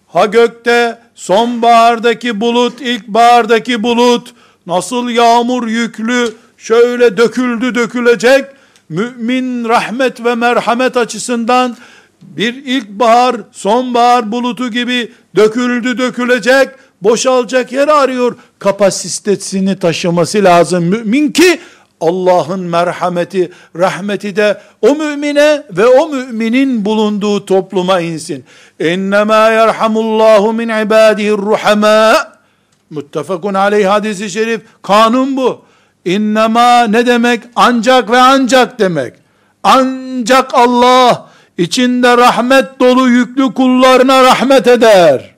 Ha gökte sonbahardaki bulut, ilkbahardaki bulut nasıl yağmur yüklü şöyle döküldü dökülecek, mümin rahmet ve merhamet açısından bir ilkbahar, sonbahar bulutu gibi döküldü dökülecek, boşalacak yer arıyor. Kapasitesini taşıması lazım mümin ki Allah'ın merhameti, rahmeti de o mümine ve o müminin bulunduğu topluma insin. İnnemâ yerhamullahu min ibâdihi ruhamâ. Muttefakun aleyh hadisi şerif. Kanun bu. İnnemâ ne demek? Ancak ve ancak demek. Ancak Allah içinde rahmet dolu yüklü kullarına rahmet eder.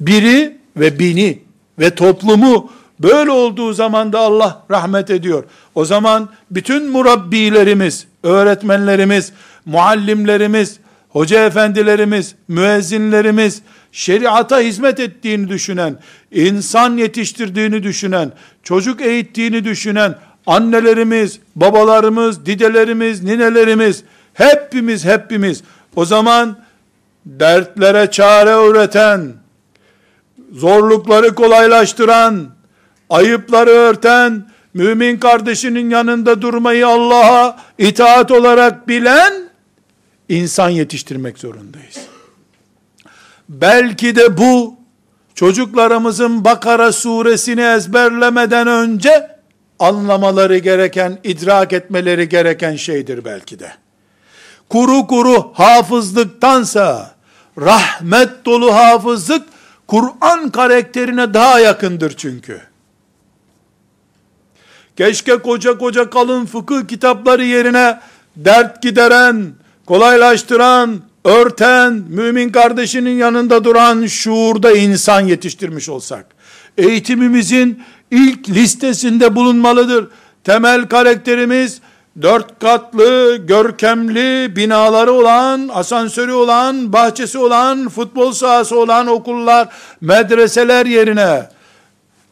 Biri ve bini ve toplumu Böyle olduğu zaman da Allah rahmet ediyor. O zaman bütün murabbilerimiz, öğretmenlerimiz, muallimlerimiz, hoca efendilerimiz, müezzinlerimiz, şeriata hizmet ettiğini düşünen, insan yetiştirdiğini düşünen, çocuk eğittiğini düşünen, annelerimiz, babalarımız, didelerimiz, ninelerimiz, hepimiz, hepimiz, o zaman dertlere çare üreten, zorlukları kolaylaştıran, ayıpları örten, mümin kardeşinin yanında durmayı Allah'a itaat olarak bilen insan yetiştirmek zorundayız. Belki de bu çocuklarımızın Bakara suresini ezberlemeden önce anlamaları gereken, idrak etmeleri gereken şeydir belki de. Kuru kuru hafızlıktansa, rahmet dolu hafızlık, Kur'an karakterine daha yakındır çünkü. Keşke koca koca kalın fıkıh kitapları yerine dert gideren, kolaylaştıran, örten, mümin kardeşinin yanında duran şuurda insan yetiştirmiş olsak. Eğitimimizin ilk listesinde bulunmalıdır. Temel karakterimiz dört katlı, görkemli binaları olan, asansörü olan, bahçesi olan, futbol sahası olan okullar, medreseler yerine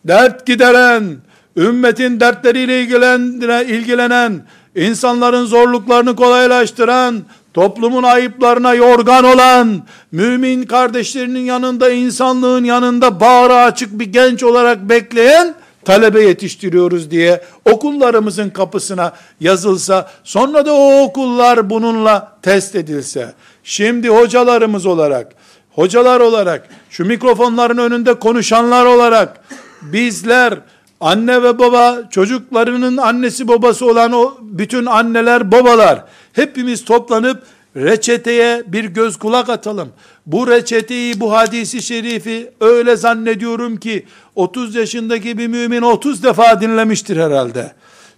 dert gideren, ümmetin dertleriyle ilgilenen, ilgilenen, insanların zorluklarını kolaylaştıran, toplumun ayıplarına yorgan olan, mümin kardeşlerinin yanında, insanlığın yanında bağrı açık bir genç olarak bekleyen, talebe yetiştiriyoruz diye okullarımızın kapısına yazılsa, sonra da o okullar bununla test edilse, şimdi hocalarımız olarak, hocalar olarak, şu mikrofonların önünde konuşanlar olarak, bizler, anne ve baba, çocuklarının annesi babası olan o bütün anneler, babalar, hepimiz toplanıp, reçeteye bir göz kulak atalım. Bu reçeteyi, bu hadisi şerifi öyle zannediyorum ki 30 yaşındaki bir mümin 30 defa dinlemiştir herhalde.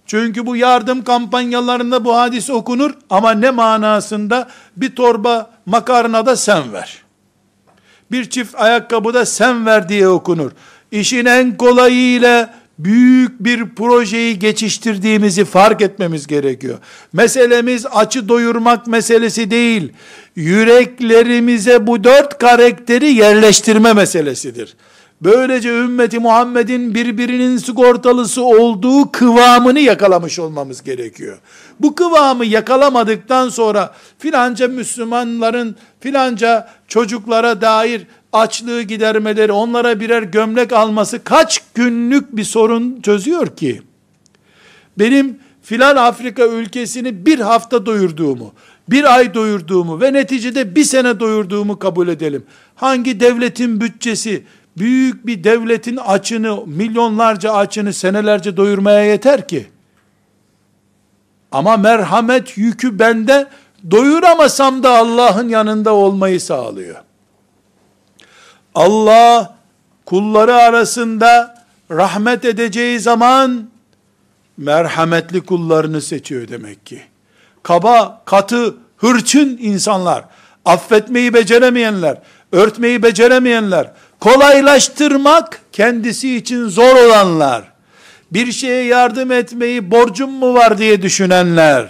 Çünkü bu yardım kampanyalarında bu hadis okunur ama ne manasında bir torba makarna da sen ver. Bir çift ayakkabı da sen ver diye okunur. İşin en kolayı ile büyük bir projeyi geçiştirdiğimizi fark etmemiz gerekiyor. Meselemiz açı doyurmak meselesi değil. Yüreklerimize bu dört karakteri yerleştirme meselesidir. Böylece ümmeti Muhammed'in birbirinin sigortalısı olduğu kıvamını yakalamış olmamız gerekiyor. Bu kıvamı yakalamadıktan sonra filanca Müslümanların filanca çocuklara dair açlığı gidermeleri, onlara birer gömlek alması kaç günlük bir sorun çözüyor ki? Benim filan Afrika ülkesini bir hafta doyurduğumu, bir ay doyurduğumu ve neticede bir sene doyurduğumu kabul edelim. Hangi devletin bütçesi büyük bir devletin açını, milyonlarca açını senelerce doyurmaya yeter ki? Ama merhamet yükü bende doyuramasam da Allah'ın yanında olmayı sağlıyor. Allah kulları arasında rahmet edeceği zaman merhametli kullarını seçiyor demek ki. Kaba, katı, hırçın insanlar, affetmeyi beceremeyenler, örtmeyi beceremeyenler, kolaylaştırmak kendisi için zor olanlar, bir şeye yardım etmeyi borcum mu var diye düşünenler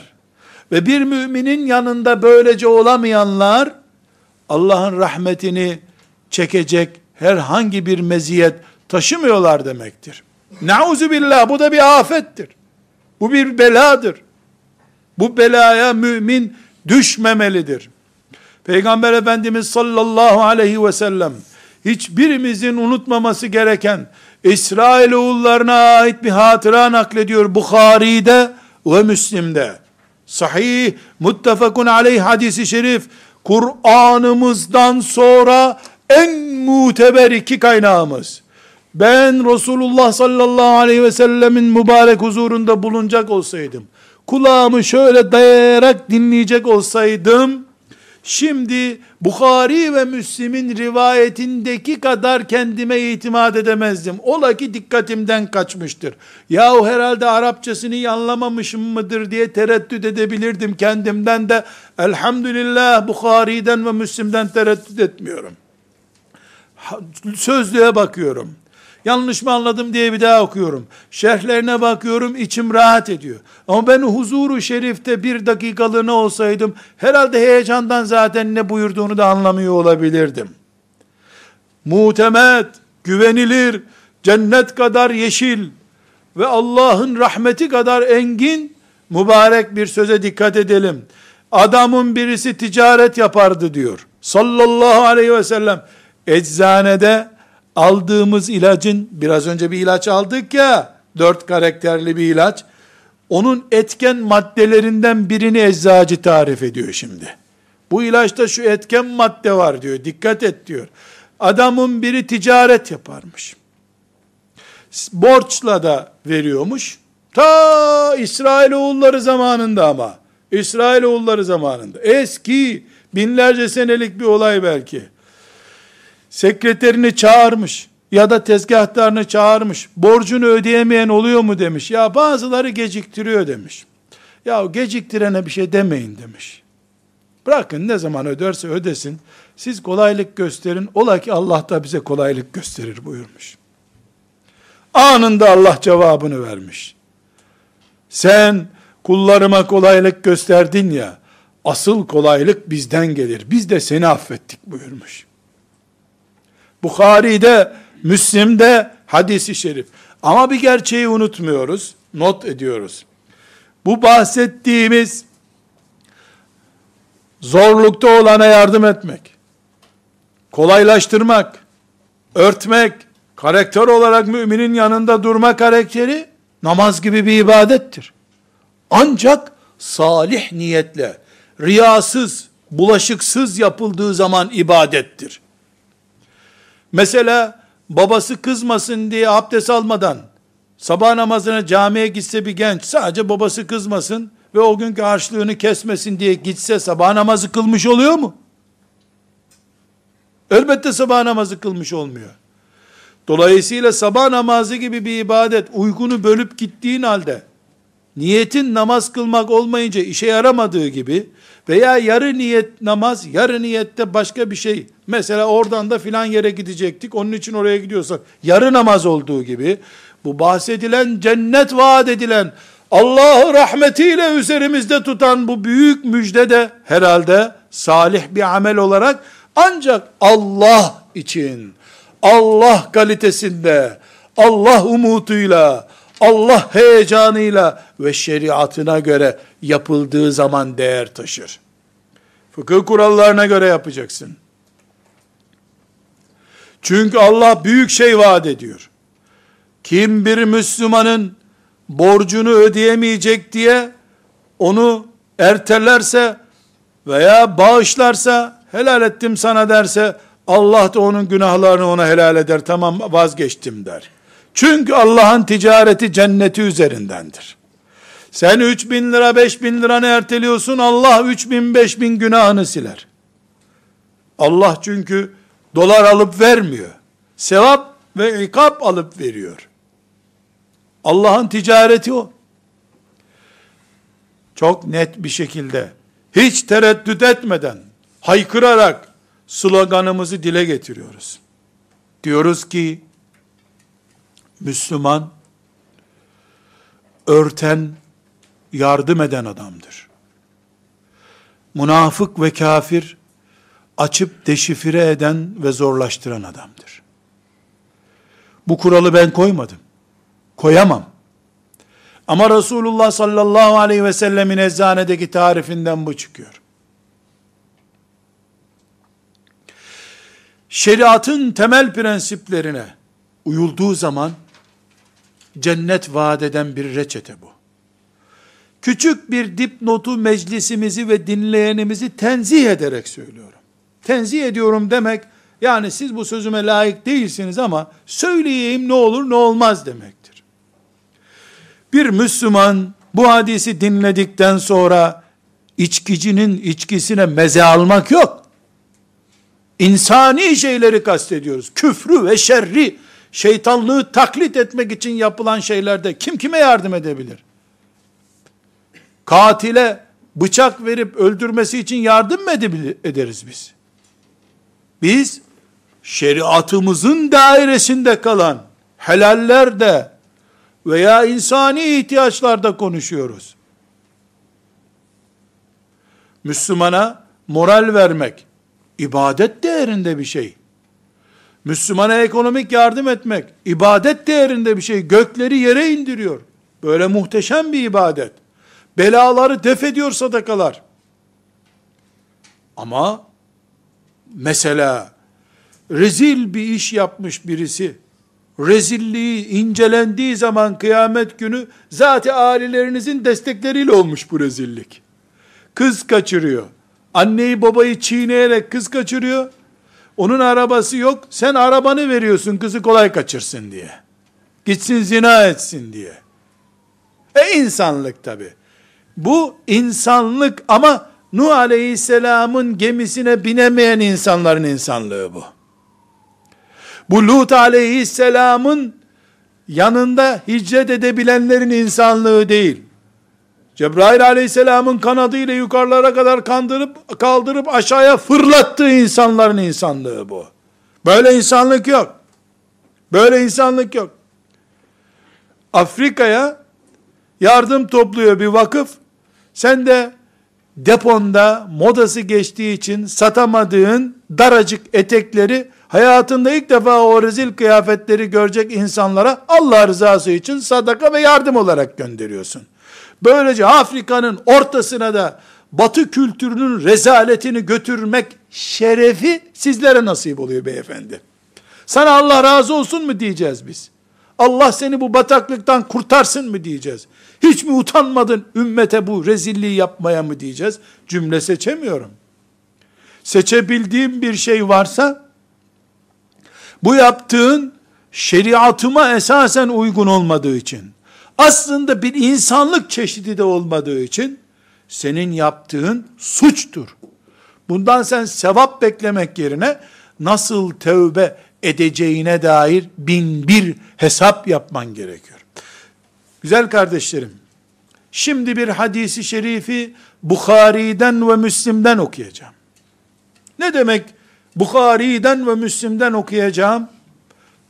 ve bir müminin yanında böylece olamayanlar Allah'ın rahmetini çekecek herhangi bir meziyet taşımıyorlar demektir. Nauzu billah bu da bir afettir. Bu bir beladır. Bu belaya mümin düşmemelidir. Peygamber Efendimiz sallallahu aleyhi ve sellem hiçbirimizin unutmaması gereken İsrail oğullarına ait bir hatıra naklediyor Bukhari'de ve Müslim'de. Sahih, muttefakun aleyh hadisi şerif, Kur'an'ımızdan sonra en muteber iki kaynağımız. Ben Resulullah sallallahu aleyhi ve sellemin mübarek huzurunda bulunacak olsaydım, kulağımı şöyle dayayarak dinleyecek olsaydım, şimdi Bukhari ve Müslim'in rivayetindeki kadar kendime itimat edemezdim. Ola ki dikkatimden kaçmıştır. Yahu herhalde Arapçasını iyi anlamamışım mıdır diye tereddüt edebilirdim kendimden de. Elhamdülillah Bukhari'den ve Müslim'den tereddüt etmiyorum.'' Sözlüğe bakıyorum. Yanlış mı anladım diye bir daha okuyorum. Şerhlerine bakıyorum, içim rahat ediyor. Ama ben huzuru şerifte bir dakikalığına olsaydım, herhalde heyecandan zaten ne buyurduğunu da anlamıyor olabilirdim. Muhtemet, güvenilir, cennet kadar yeşil ve Allah'ın rahmeti kadar engin, mübarek bir söze dikkat edelim. Adamın birisi ticaret yapardı diyor. Sallallahu aleyhi ve sellem eczanede aldığımız ilacın, biraz önce bir ilaç aldık ya, dört karakterli bir ilaç, onun etken maddelerinden birini eczacı tarif ediyor şimdi. Bu ilaçta şu etken madde var diyor, dikkat et diyor. Adamın biri ticaret yaparmış. Borçla da veriyormuş, Ta İsrailoğulları zamanında ama. İsrailoğulları zamanında. Eski binlerce senelik bir olay belki. Sekreterini çağırmış ya da tezgahtarını çağırmış. Borcunu ödeyemeyen oluyor mu demiş. Ya bazıları geciktiriyor demiş. Ya geciktirene bir şey demeyin demiş. Bırakın ne zaman öderse ödesin. Siz kolaylık gösterin. Ola ki Allah da bize kolaylık gösterir buyurmuş. Anında Allah cevabını vermiş. Sen kullarıma kolaylık gösterdin ya, asıl kolaylık bizden gelir. Biz de seni affettik buyurmuş. Bukhari'de, Müslim'de hadisi şerif. Ama bir gerçeği unutmuyoruz, not ediyoruz. Bu bahsettiğimiz zorlukta olana yardım etmek, kolaylaştırmak, örtmek, karakter olarak müminin yanında durma karakteri namaz gibi bir ibadettir. Ancak salih niyetle, riyasız, bulaşıksız yapıldığı zaman ibadettir. Mesela babası kızmasın diye abdest almadan sabah namazına camiye gitse bir genç sadece babası kızmasın ve o günkü harçlığını kesmesin diye gitse sabah namazı kılmış oluyor mu? Elbette sabah namazı kılmış olmuyor. Dolayısıyla sabah namazı gibi bir ibadet uykunu bölüp gittiğin halde niyetin namaz kılmak olmayınca işe yaramadığı gibi veya yarı niyet namaz, yarı niyette başka bir şey. Mesela oradan da filan yere gidecektik. Onun için oraya gidiyorsak yarı namaz olduğu gibi bu bahsedilen cennet vaat edilen Allah'ı rahmetiyle üzerimizde tutan bu büyük müjde de herhalde salih bir amel olarak ancak Allah için Allah kalitesinde, Allah umutuyla, Allah heyecanıyla ve şeriatına göre yapıldığı zaman değer taşır. Fıkıh kurallarına göre yapacaksın. Çünkü Allah büyük şey vaat ediyor. Kim bir Müslümanın borcunu ödeyemeyecek diye onu ertelerse veya bağışlarsa helal ettim sana derse Allah da onun günahlarını ona helal eder. Tamam vazgeçtim der. Çünkü Allah'ın ticareti cenneti üzerindendir. Sen 3 bin lira 5 bin liranı erteliyorsun Allah 3 bin 5 bin günahını siler. Allah çünkü dolar alıp vermiyor. Sevap ve ikap alıp veriyor. Allah'ın ticareti o. Çok net bir şekilde hiç tereddüt etmeden haykırarak sloganımızı dile getiriyoruz. Diyoruz ki Müslüman örten, yardım eden adamdır. Münafık ve kafir açıp deşifre eden ve zorlaştıran adamdır. Bu kuralı ben koymadım. Koyamam. Ama Resulullah sallallahu aleyhi ve sellemin eczanedeki tarifinden bu çıkıyor. şeriatın temel prensiplerine uyulduğu zaman cennet vaat eden bir reçete bu. Küçük bir dipnotu meclisimizi ve dinleyenimizi tenzih ederek söylüyorum. Tenzih ediyorum demek yani siz bu sözüme layık değilsiniz ama söyleyeyim ne olur ne olmaz demektir. Bir Müslüman bu hadisi dinledikten sonra içkicinin içkisine meze almak yok insani şeyleri kastediyoruz. Küfrü ve şerri, şeytanlığı taklit etmek için yapılan şeylerde kim kime yardım edebilir? Katile bıçak verip öldürmesi için yardım mı ederiz biz? Biz şeriatımızın dairesinde kalan helallerde veya insani ihtiyaçlarda konuşuyoruz. Müslümana moral vermek, ibadet değerinde bir şey. Müslümana ekonomik yardım etmek, ibadet değerinde bir şey. Gökleri yere indiriyor. Böyle muhteşem bir ibadet. Belaları def ediyor sadakalar. Ama mesela rezil bir iş yapmış birisi, rezilliği incelendiği zaman kıyamet günü zaten ailelerinizin destekleriyle olmuş bu rezillik. Kız kaçırıyor Anneyi babayı çiğneyerek kız kaçırıyor. Onun arabası yok. Sen arabanı veriyorsun kızı kolay kaçırsın diye. Gitsin zina etsin diye. E insanlık tabi. Bu insanlık ama Nuh Aleyhisselam'ın gemisine binemeyen insanların insanlığı bu. Bu Lut Aleyhisselam'ın yanında hicret edebilenlerin insanlığı değil. Cebrail aleyhisselamın kanadıyla yukarılara kadar kandırıp, kaldırıp aşağıya fırlattığı insanların insanlığı bu. Böyle insanlık yok. Böyle insanlık yok. Afrika'ya yardım topluyor bir vakıf. Sen de deponda modası geçtiği için satamadığın daracık etekleri hayatında ilk defa o rezil kıyafetleri görecek insanlara Allah rızası için sadaka ve yardım olarak gönderiyorsun. Böylece Afrika'nın ortasına da batı kültürünün rezaletini götürmek şerefi sizlere nasip oluyor beyefendi. Sana Allah razı olsun mu diyeceğiz biz? Allah seni bu bataklıktan kurtarsın mı diyeceğiz? Hiç mi utanmadın ümmete bu rezilliği yapmaya mı diyeceğiz? Cümle seçemiyorum. Seçebildiğim bir şey varsa, bu yaptığın şeriatıma esasen uygun olmadığı için, aslında bir insanlık çeşidi de olmadığı için, senin yaptığın suçtur. Bundan sen sevap beklemek yerine, nasıl tövbe edeceğine dair bin bir hesap yapman gerekiyor. Güzel kardeşlerim, şimdi bir hadisi şerifi Bukhari'den ve Müslim'den okuyacağım. Ne demek Bukhari'den ve Müslim'den okuyacağım?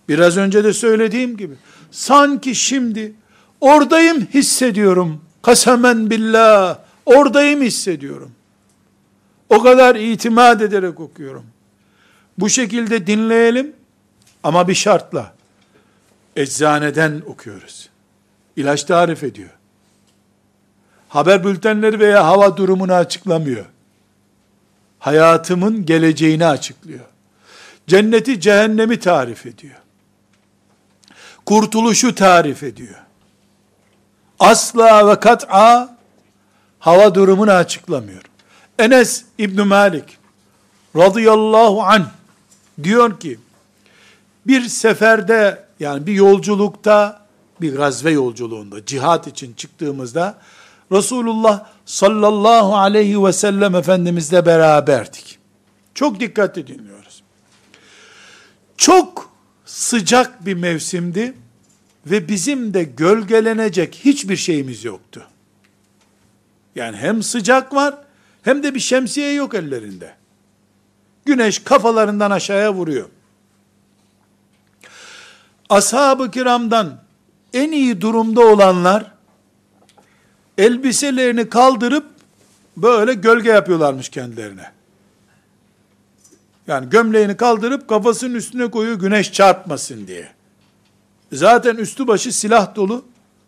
Biraz önce de söylediğim gibi, sanki şimdi oradayım hissediyorum. Kasemen billah, oradayım hissediyorum. O kadar itimat ederek okuyorum. Bu şekilde dinleyelim ama bir şartla. Eczaneden okuyoruz. İlaç tarif ediyor. Haber bültenleri veya hava durumunu açıklamıyor. Hayatımın geleceğini açıklıyor. Cenneti cehennemi tarif ediyor. Kurtuluşu tarif ediyor. Asla ve kat'a hava durumunu açıklamıyor. Enes İbn Malik radıyallahu anh diyor ki bir seferde yani bir yolculukta bir gazve yolculuğunda cihat için çıktığımızda Resulullah sallallahu aleyhi ve sellem Efendimizle beraberdik. Çok dikkatli dinliyoruz. Çok sıcak bir mevsimdi ve bizim de gölgelenecek hiçbir şeyimiz yoktu. Yani hem sıcak var hem de bir şemsiye yok ellerinde. Güneş kafalarından aşağıya vuruyor. Ashab-ı kiramdan en iyi durumda olanlar elbiselerini kaldırıp böyle gölge yapıyorlarmış kendilerine. Yani gömleğini kaldırıp kafasının üstüne koyuyor güneş çarpmasın diye. Zaten üstü başı silah dolu,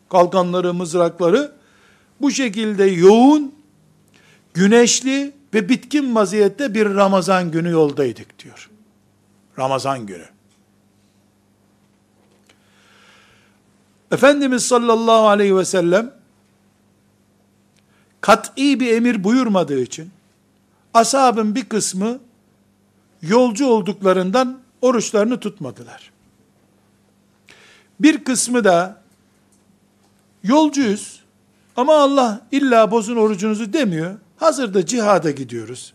kalkanları, mızrakları, bu şekilde yoğun, güneşli ve bitkin vaziyette bir Ramazan günü yoldaydık diyor. Ramazan günü. Efendimiz sallallahu aleyhi ve sellem kat'i bir emir buyurmadığı için ashabın bir kısmı yolcu olduklarından oruçlarını tutmadılar. Bir kısmı da yolcuyuz ama Allah illa bozun orucunuzu demiyor. Hazırda cihada gidiyoruz.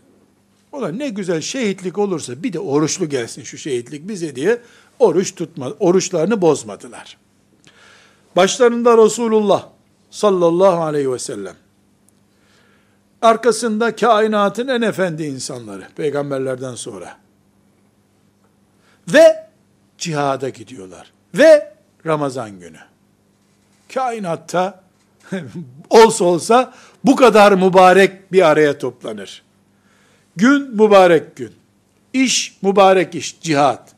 Ola ne güzel şehitlik olursa bir de oruçlu gelsin şu şehitlik bize diye oruç tutma, oruçlarını bozmadılar. Başlarında Resulullah sallallahu aleyhi ve sellem. Arkasında kainatın en efendi insanları, peygamberlerden sonra. Ve cihada gidiyorlar. Ve Ramazan günü. Kainatta (laughs) olsa olsa bu kadar mübarek bir araya toplanır. Gün mübarek gün. İş mübarek iş, cihat.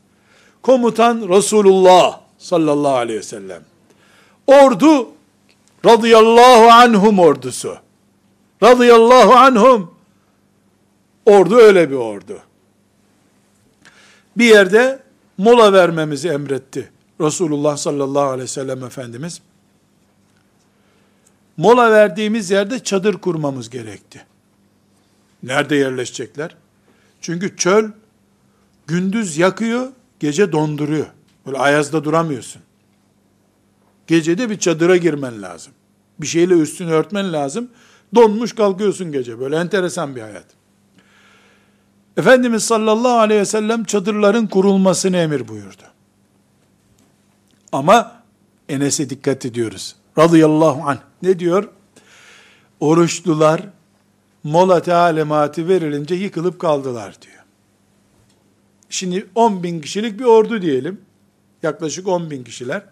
Komutan Resulullah sallallahu aleyhi ve sellem. Ordu radıyallahu anhum ordusu. Radıyallahu anhum. Ordu öyle bir ordu. Bir yerde mola vermemizi emretti. Resulullah sallallahu aleyhi ve sellem Efendimiz. Mola verdiğimiz yerde çadır kurmamız gerekti. Nerede yerleşecekler? Çünkü çöl gündüz yakıyor, gece donduruyor. Böyle ayazda duramıyorsun. Gecede bir çadıra girmen lazım. Bir şeyle üstünü örtmen lazım. Donmuş kalkıyorsun gece. Böyle enteresan bir hayat. Efendimiz sallallahu aleyhi ve sellem çadırların kurulmasını emir buyurdu. Ama Enes'e dikkat ediyoruz. Radıyallahu anh. Ne diyor? Oruçlular mola talimatı verilince yıkılıp kaldılar diyor. Şimdi 10 bin kişilik bir ordu diyelim. Yaklaşık 10 bin kişiler.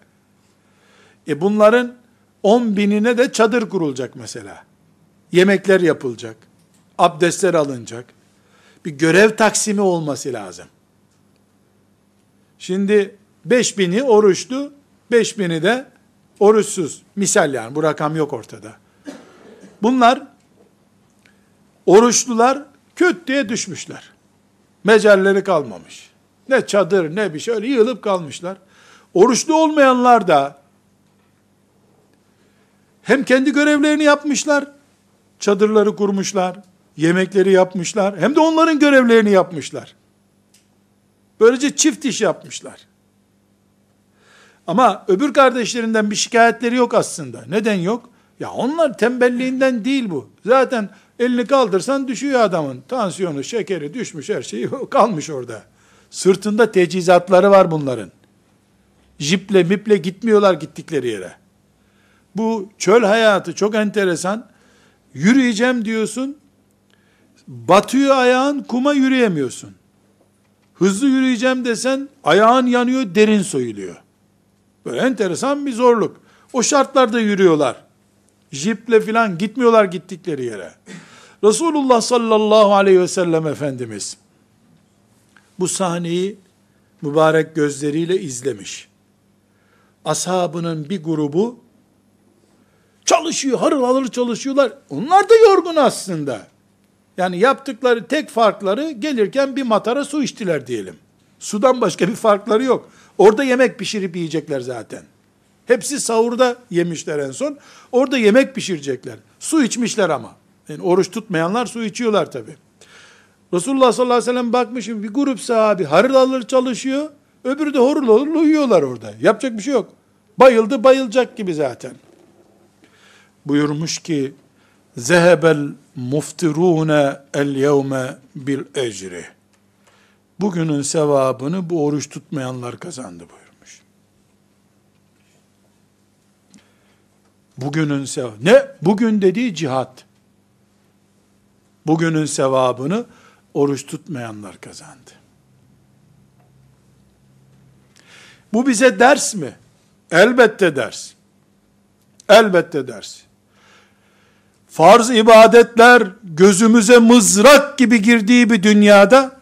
E bunların 10 binine de çadır kurulacak mesela. Yemekler yapılacak. Abdestler alınacak. Bir görev taksimi olması lazım. Şimdi 5 bini oruçlu, 5 bini de oruçsuz. Misal yani bu rakam yok ortada. Bunlar oruçlular kötü diye düşmüşler. Mecalleri kalmamış. Ne çadır ne bir şey öyle yığılıp kalmışlar. Oruçlu olmayanlar da hem kendi görevlerini yapmışlar, çadırları kurmuşlar, yemekleri yapmışlar, hem de onların görevlerini yapmışlar. Böylece çift iş yapmışlar. Ama öbür kardeşlerinden bir şikayetleri yok aslında. Neden yok? Ya onlar tembelliğinden değil bu. Zaten elini kaldırsan düşüyor adamın. Tansiyonu, şekeri düşmüş her şeyi (laughs) kalmış orada. Sırtında tecizatları var bunların. Jiple miple gitmiyorlar gittikleri yere. Bu çöl hayatı çok enteresan. Yürüyeceğim diyorsun. Batıyor ayağın kuma yürüyemiyorsun. Hızlı yürüyeceğim desen ayağın yanıyor derin soyuluyor. Böyle enteresan bir zorluk. O şartlarda yürüyorlar. Jiple filan gitmiyorlar gittikleri yere. Resulullah sallallahu aleyhi ve sellem Efendimiz bu sahneyi mübarek gözleriyle izlemiş. Ashabının bir grubu çalışıyor, harıl harıl çalışıyorlar. Onlar da yorgun aslında. Yani yaptıkları tek farkları gelirken bir matara su içtiler diyelim. Sudan başka bir farkları yok. Orada yemek pişirip yiyecekler zaten. Hepsi sahurda yemişler en son. Orada yemek pişirecekler. Su içmişler ama. Yani oruç tutmayanlar su içiyorlar tabi. Resulullah sallallahu aleyhi ve sellem bakmış bir grup sahabi harıl alır çalışıyor. Öbürü de horul olur uyuyorlar orada. Yapacak bir şey yok. Bayıldı bayılacak gibi zaten. Buyurmuş ki zehebel muftirune el yevme bil ecri. Bugünün sevabını bu oruç tutmayanlar kazandı buyurmuş. Bugünün sevabı. Ne? Bugün dediği cihat. Bugünün sevabını oruç tutmayanlar kazandı. Bu bize ders mi? Elbette ders. Elbette ders. Farz ibadetler gözümüze mızrak gibi girdiği bir dünyada,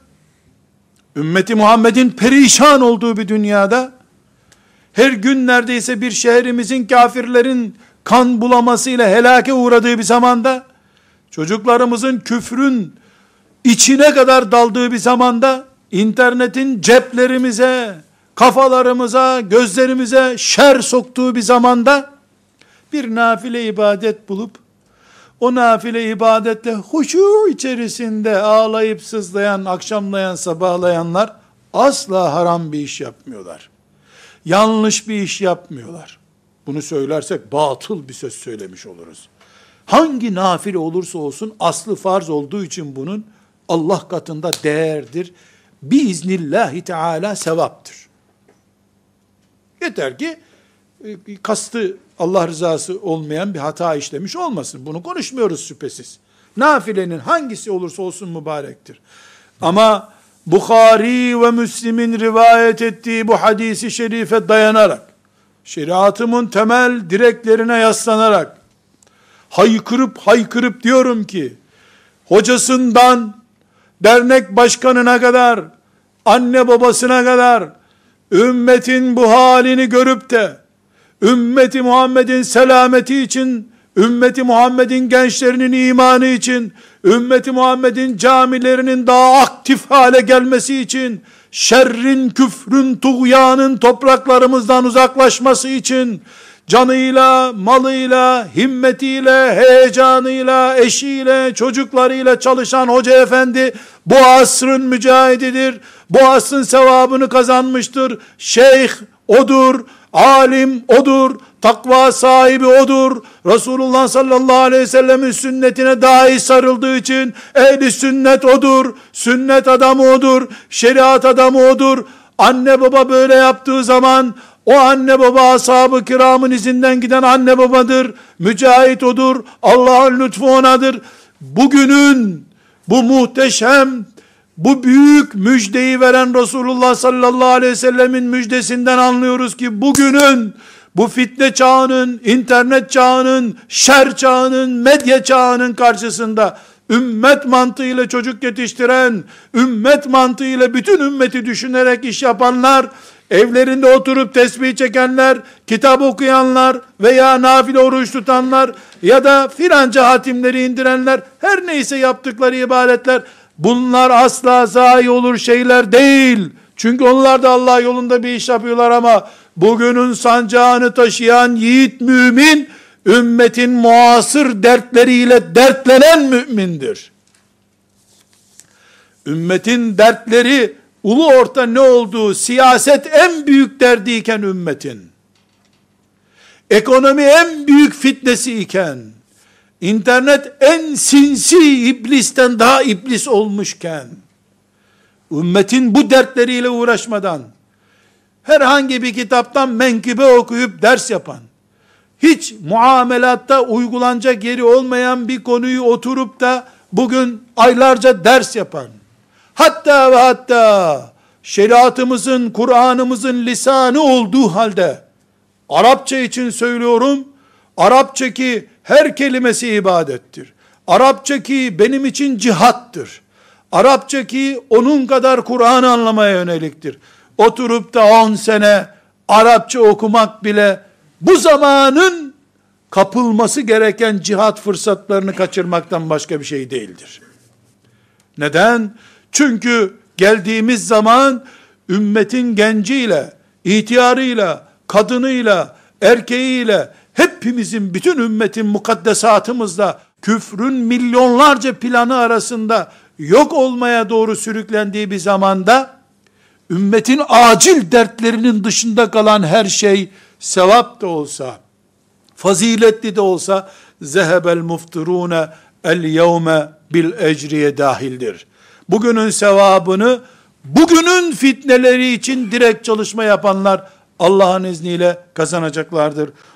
ümmeti Muhammed'in perişan olduğu bir dünyada, her gün neredeyse bir şehrimizin kafirlerin kan bulamasıyla helake uğradığı bir zamanda, çocuklarımızın küfrün içine kadar daldığı bir zamanda, internetin ceplerimize, kafalarımıza, gözlerimize şer soktuğu bir zamanda, bir nafile ibadet bulup, o nafile ibadetle huşu içerisinde ağlayıp sızlayan, akşamlayan, sabahlayanlar, asla haram bir iş yapmıyorlar. Yanlış bir iş yapmıyorlar. Bunu söylersek batıl bir söz söylemiş oluruz. Hangi nafile olursa olsun aslı farz olduğu için bunun Allah katında değerdir. Biiznillahi teala sevaptır. Yeter ki e, kastı Allah rızası olmayan bir hata işlemiş olmasın. Bunu konuşmuyoruz şüphesiz. Nafilenin hangisi olursa olsun mübarektir. Ama Bukhari ve Müslim'in rivayet ettiği bu hadisi şerife dayanarak, şeriatımın temel direklerine yaslanarak, haykırıp haykırıp diyorum ki, hocasından, dernek başkanına kadar, anne babasına kadar, ümmetin bu halini görüp de, ümmeti Muhammed'in selameti için, ümmeti Muhammed'in gençlerinin imanı için, ümmeti Muhammed'in camilerinin daha aktif hale gelmesi için, şerrin, küfrün, tuğyanın topraklarımızdan uzaklaşması için, canıyla, malıyla, himmetiyle, heyecanıyla, eşiyle, çocuklarıyla çalışan hoca efendi, bu asrın mücahididir, bu asrın sevabını kazanmıştır, şeyh odur, alim odur, takva sahibi odur. Resulullah sallallahu aleyhi ve sellemin sünnetine dahi sarıldığı için ehli sünnet odur, sünnet adamı odur, şeriat adamı odur. Anne baba böyle yaptığı zaman o anne baba ashab-ı kiramın izinden giden anne babadır. Mücahit odur. Allah'ın lütfu onadır. Bugünün bu muhteşem bu büyük müjdeyi veren Resulullah sallallahu aleyhi ve sellemin müjdesinden anlıyoruz ki bugünün bu fitne çağının, internet çağının, şer çağının, medya çağının karşısında ümmet mantığıyla çocuk yetiştiren, ümmet mantığıyla bütün ümmeti düşünerek iş yapanlar, evlerinde oturup tesbih çekenler, kitap okuyanlar veya nafile oruç tutanlar ya da filanca hatimleri indirenler, her neyse yaptıkları ibadetler, bunlar asla zayi olur şeyler değil. Çünkü onlar da Allah yolunda bir iş yapıyorlar ama bugünün sancağını taşıyan yiğit mümin, ümmetin muasır dertleriyle dertlenen mümindir. Ümmetin dertleri ulu orta ne olduğu siyaset en büyük derdiyken ümmetin ekonomi en büyük fitnesi iken internet en sinsi iblisten daha iblis olmuşken ümmetin bu dertleriyle uğraşmadan herhangi bir kitaptan menkıbe okuyup ders yapan hiç muamelatta uygulanacak yeri olmayan bir konuyu oturup da bugün aylarca ders yapan, hatta ve hatta şeriatımızın, Kur'an'ımızın lisanı olduğu halde, Arapça için söylüyorum, Arapça ki her kelimesi ibadettir. Arapça ki benim için cihattır. Arapça ki onun kadar Kur'an'ı anlamaya yöneliktir. Oturup da 10 sene Arapça okumak bile bu zamanın kapılması gereken cihat fırsatlarını kaçırmaktan başka bir şey değildir. Neden? Çünkü geldiğimiz zaman ümmetin genciyle, ihtiyarıyla, kadınıyla, erkeğiyle, hepimizin, bütün ümmetin mukaddesatımızla, küfrün milyonlarca planı arasında yok olmaya doğru sürüklendiği bir zamanda, ümmetin acil dertlerinin dışında kalan her şey, sevap da olsa, faziletli de olsa, zehebel mufturune el yevme bil ecriye dahildir. Bugünün sevabını, bugünün fitneleri için direkt çalışma yapanlar, Allah'ın izniyle kazanacaklardır.